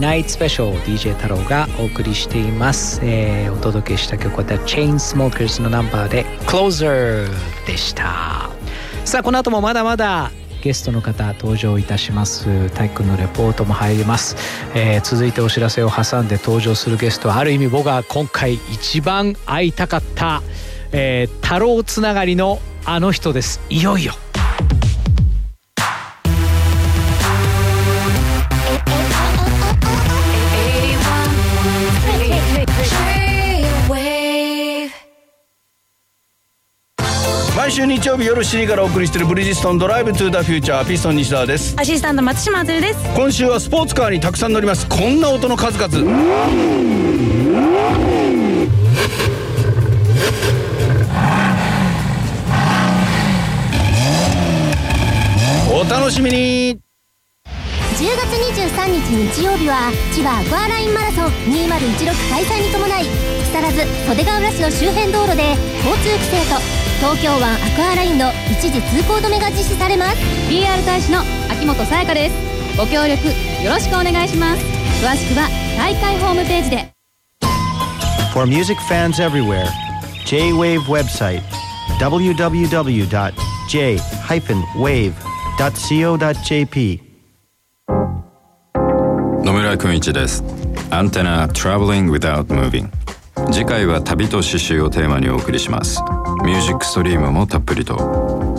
木 Art Night Special DJ 太郎がお送りしています、えーお届けした曲は The Chainsmokers のナンバーで Closer でした。さあこの後もまだまだゲストの方登場いたします。体育のレポートも入ります、えー続いてお知らせを挟んで登場するゲストはある意味僕が今回一番会いたかった、えー太郎つながりのあの人です。いよいよ。週日曜日夜7時からお送りしているブリヂストンドライブトゥーザフューチャーピストン西澤です。アシスタント松島あつるです。今週はスポーツカーにたくさん乗ります。こんな音の数々。お楽しみに。10月23日日曜日は千葉アクアラインマラソン2016開催に伴い木更津袖ヶ浦市の周辺道路で交通規制と東京湾アクアラインの一時通行止めが実施されます PR 大使の秋元さやかですご協力よろしくお願いします詳しくは大会ホームページで For music fans everywhere, J-Wave website www.j-wave.co.jp 野村君一ですアンテナ Traveling Without Moving 次回は旅と刺繍をテーマにお送りします。ミュージックストリームもたっぷりと。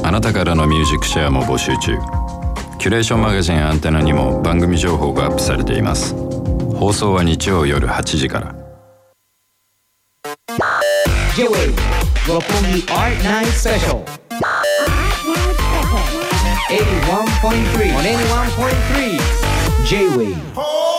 あなたからのミュージックシェアも募集中。キュレーションマガジンアンテナにも番組情報がアップされています。放送は日曜夜8時から。J-Wave 六本木 Art Night Special. 81.3 on 81.3 J-Wave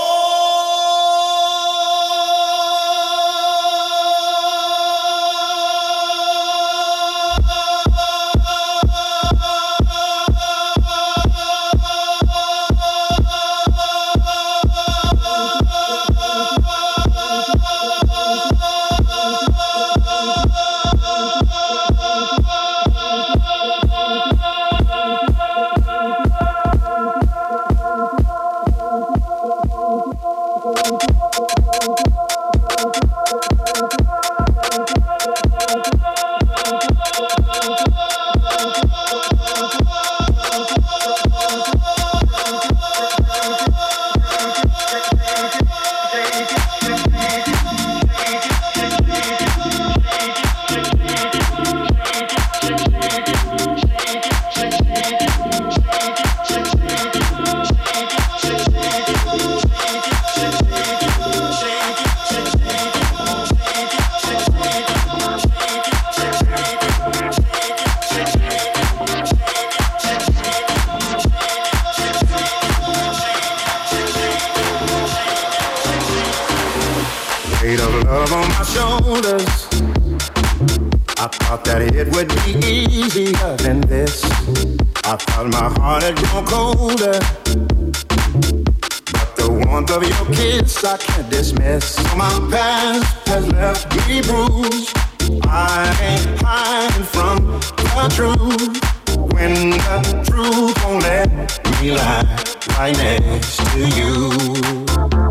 I thought that it would be easier than this. I thought my heart had grown colder. But the warmth of your kiss I can't dismiss. My past has left me bruised. I ain't hiding from the truth. When the truth won't let me lie right next to you.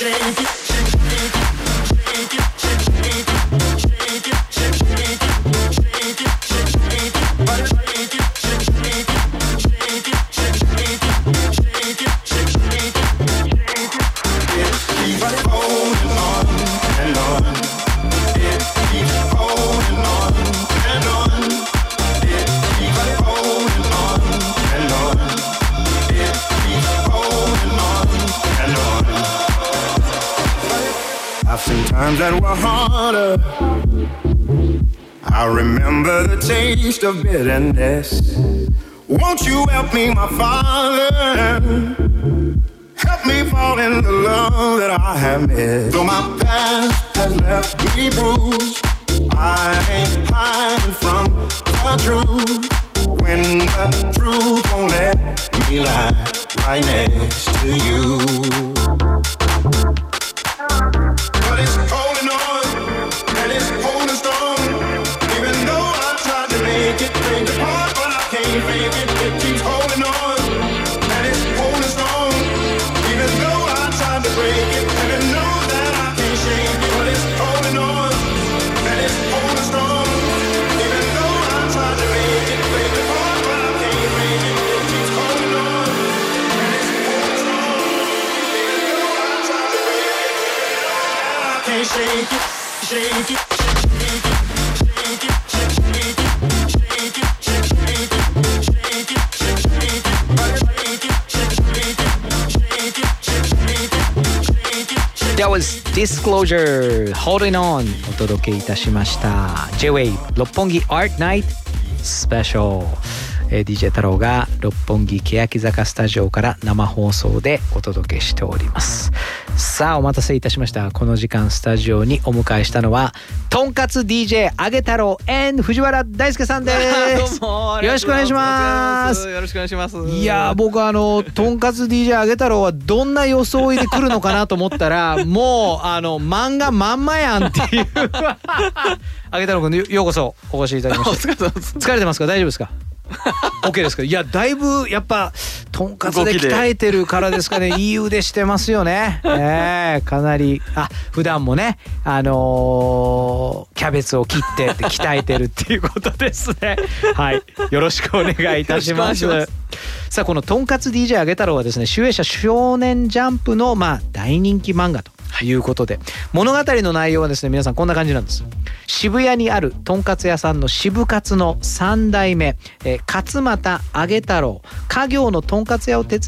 strength. Times that were harder. I remember the taste of bitterness. Won't you help me, my father? Help me fall in the love that I have missed. Though my past has left me bruised, I ain't hiding from the truth. When the truth won't let me lie right next to you. Disclosure. Holding On. お届けいたしました。J-Wave 六本木 Art Night Special. えー DJ 太郎が六本木欅坂スタジオから生放送でお届けしております。さあお待たせいたしました。この時間スタジオにお迎えしたのはとんかつ DJ あげ太郎 and 藤原大輔さんです。どうもよろしくお願いします。よろしくお願いします。いやー僕あのとんかつ DJ あげ太郎はどんな装いで来るのかなと思ったら もうあの漫画まんまやんっていう。あげ太郎君よようこそお越しいただきました。疲れてますか？大丈夫ですか？OK ですかいやだいぶやっぱとんかつで鍛えてるからですかね。いい腕してますよね。ええかなり。あ普段もねあのーキャベツを切ってって鍛えてるっていうことですね。はい。よろしくお願いいたします。さあこのとんかつ DJ あげ太郎はですね集英社少年ジャンプのまあ大人気漫画ということで、物語の内容はですね皆さんこんな感じなんです。渋谷にあるとんかつ屋さんの渋かつの3代目、えー勝俣あげ太郎。家業のとんかつ屋を手伝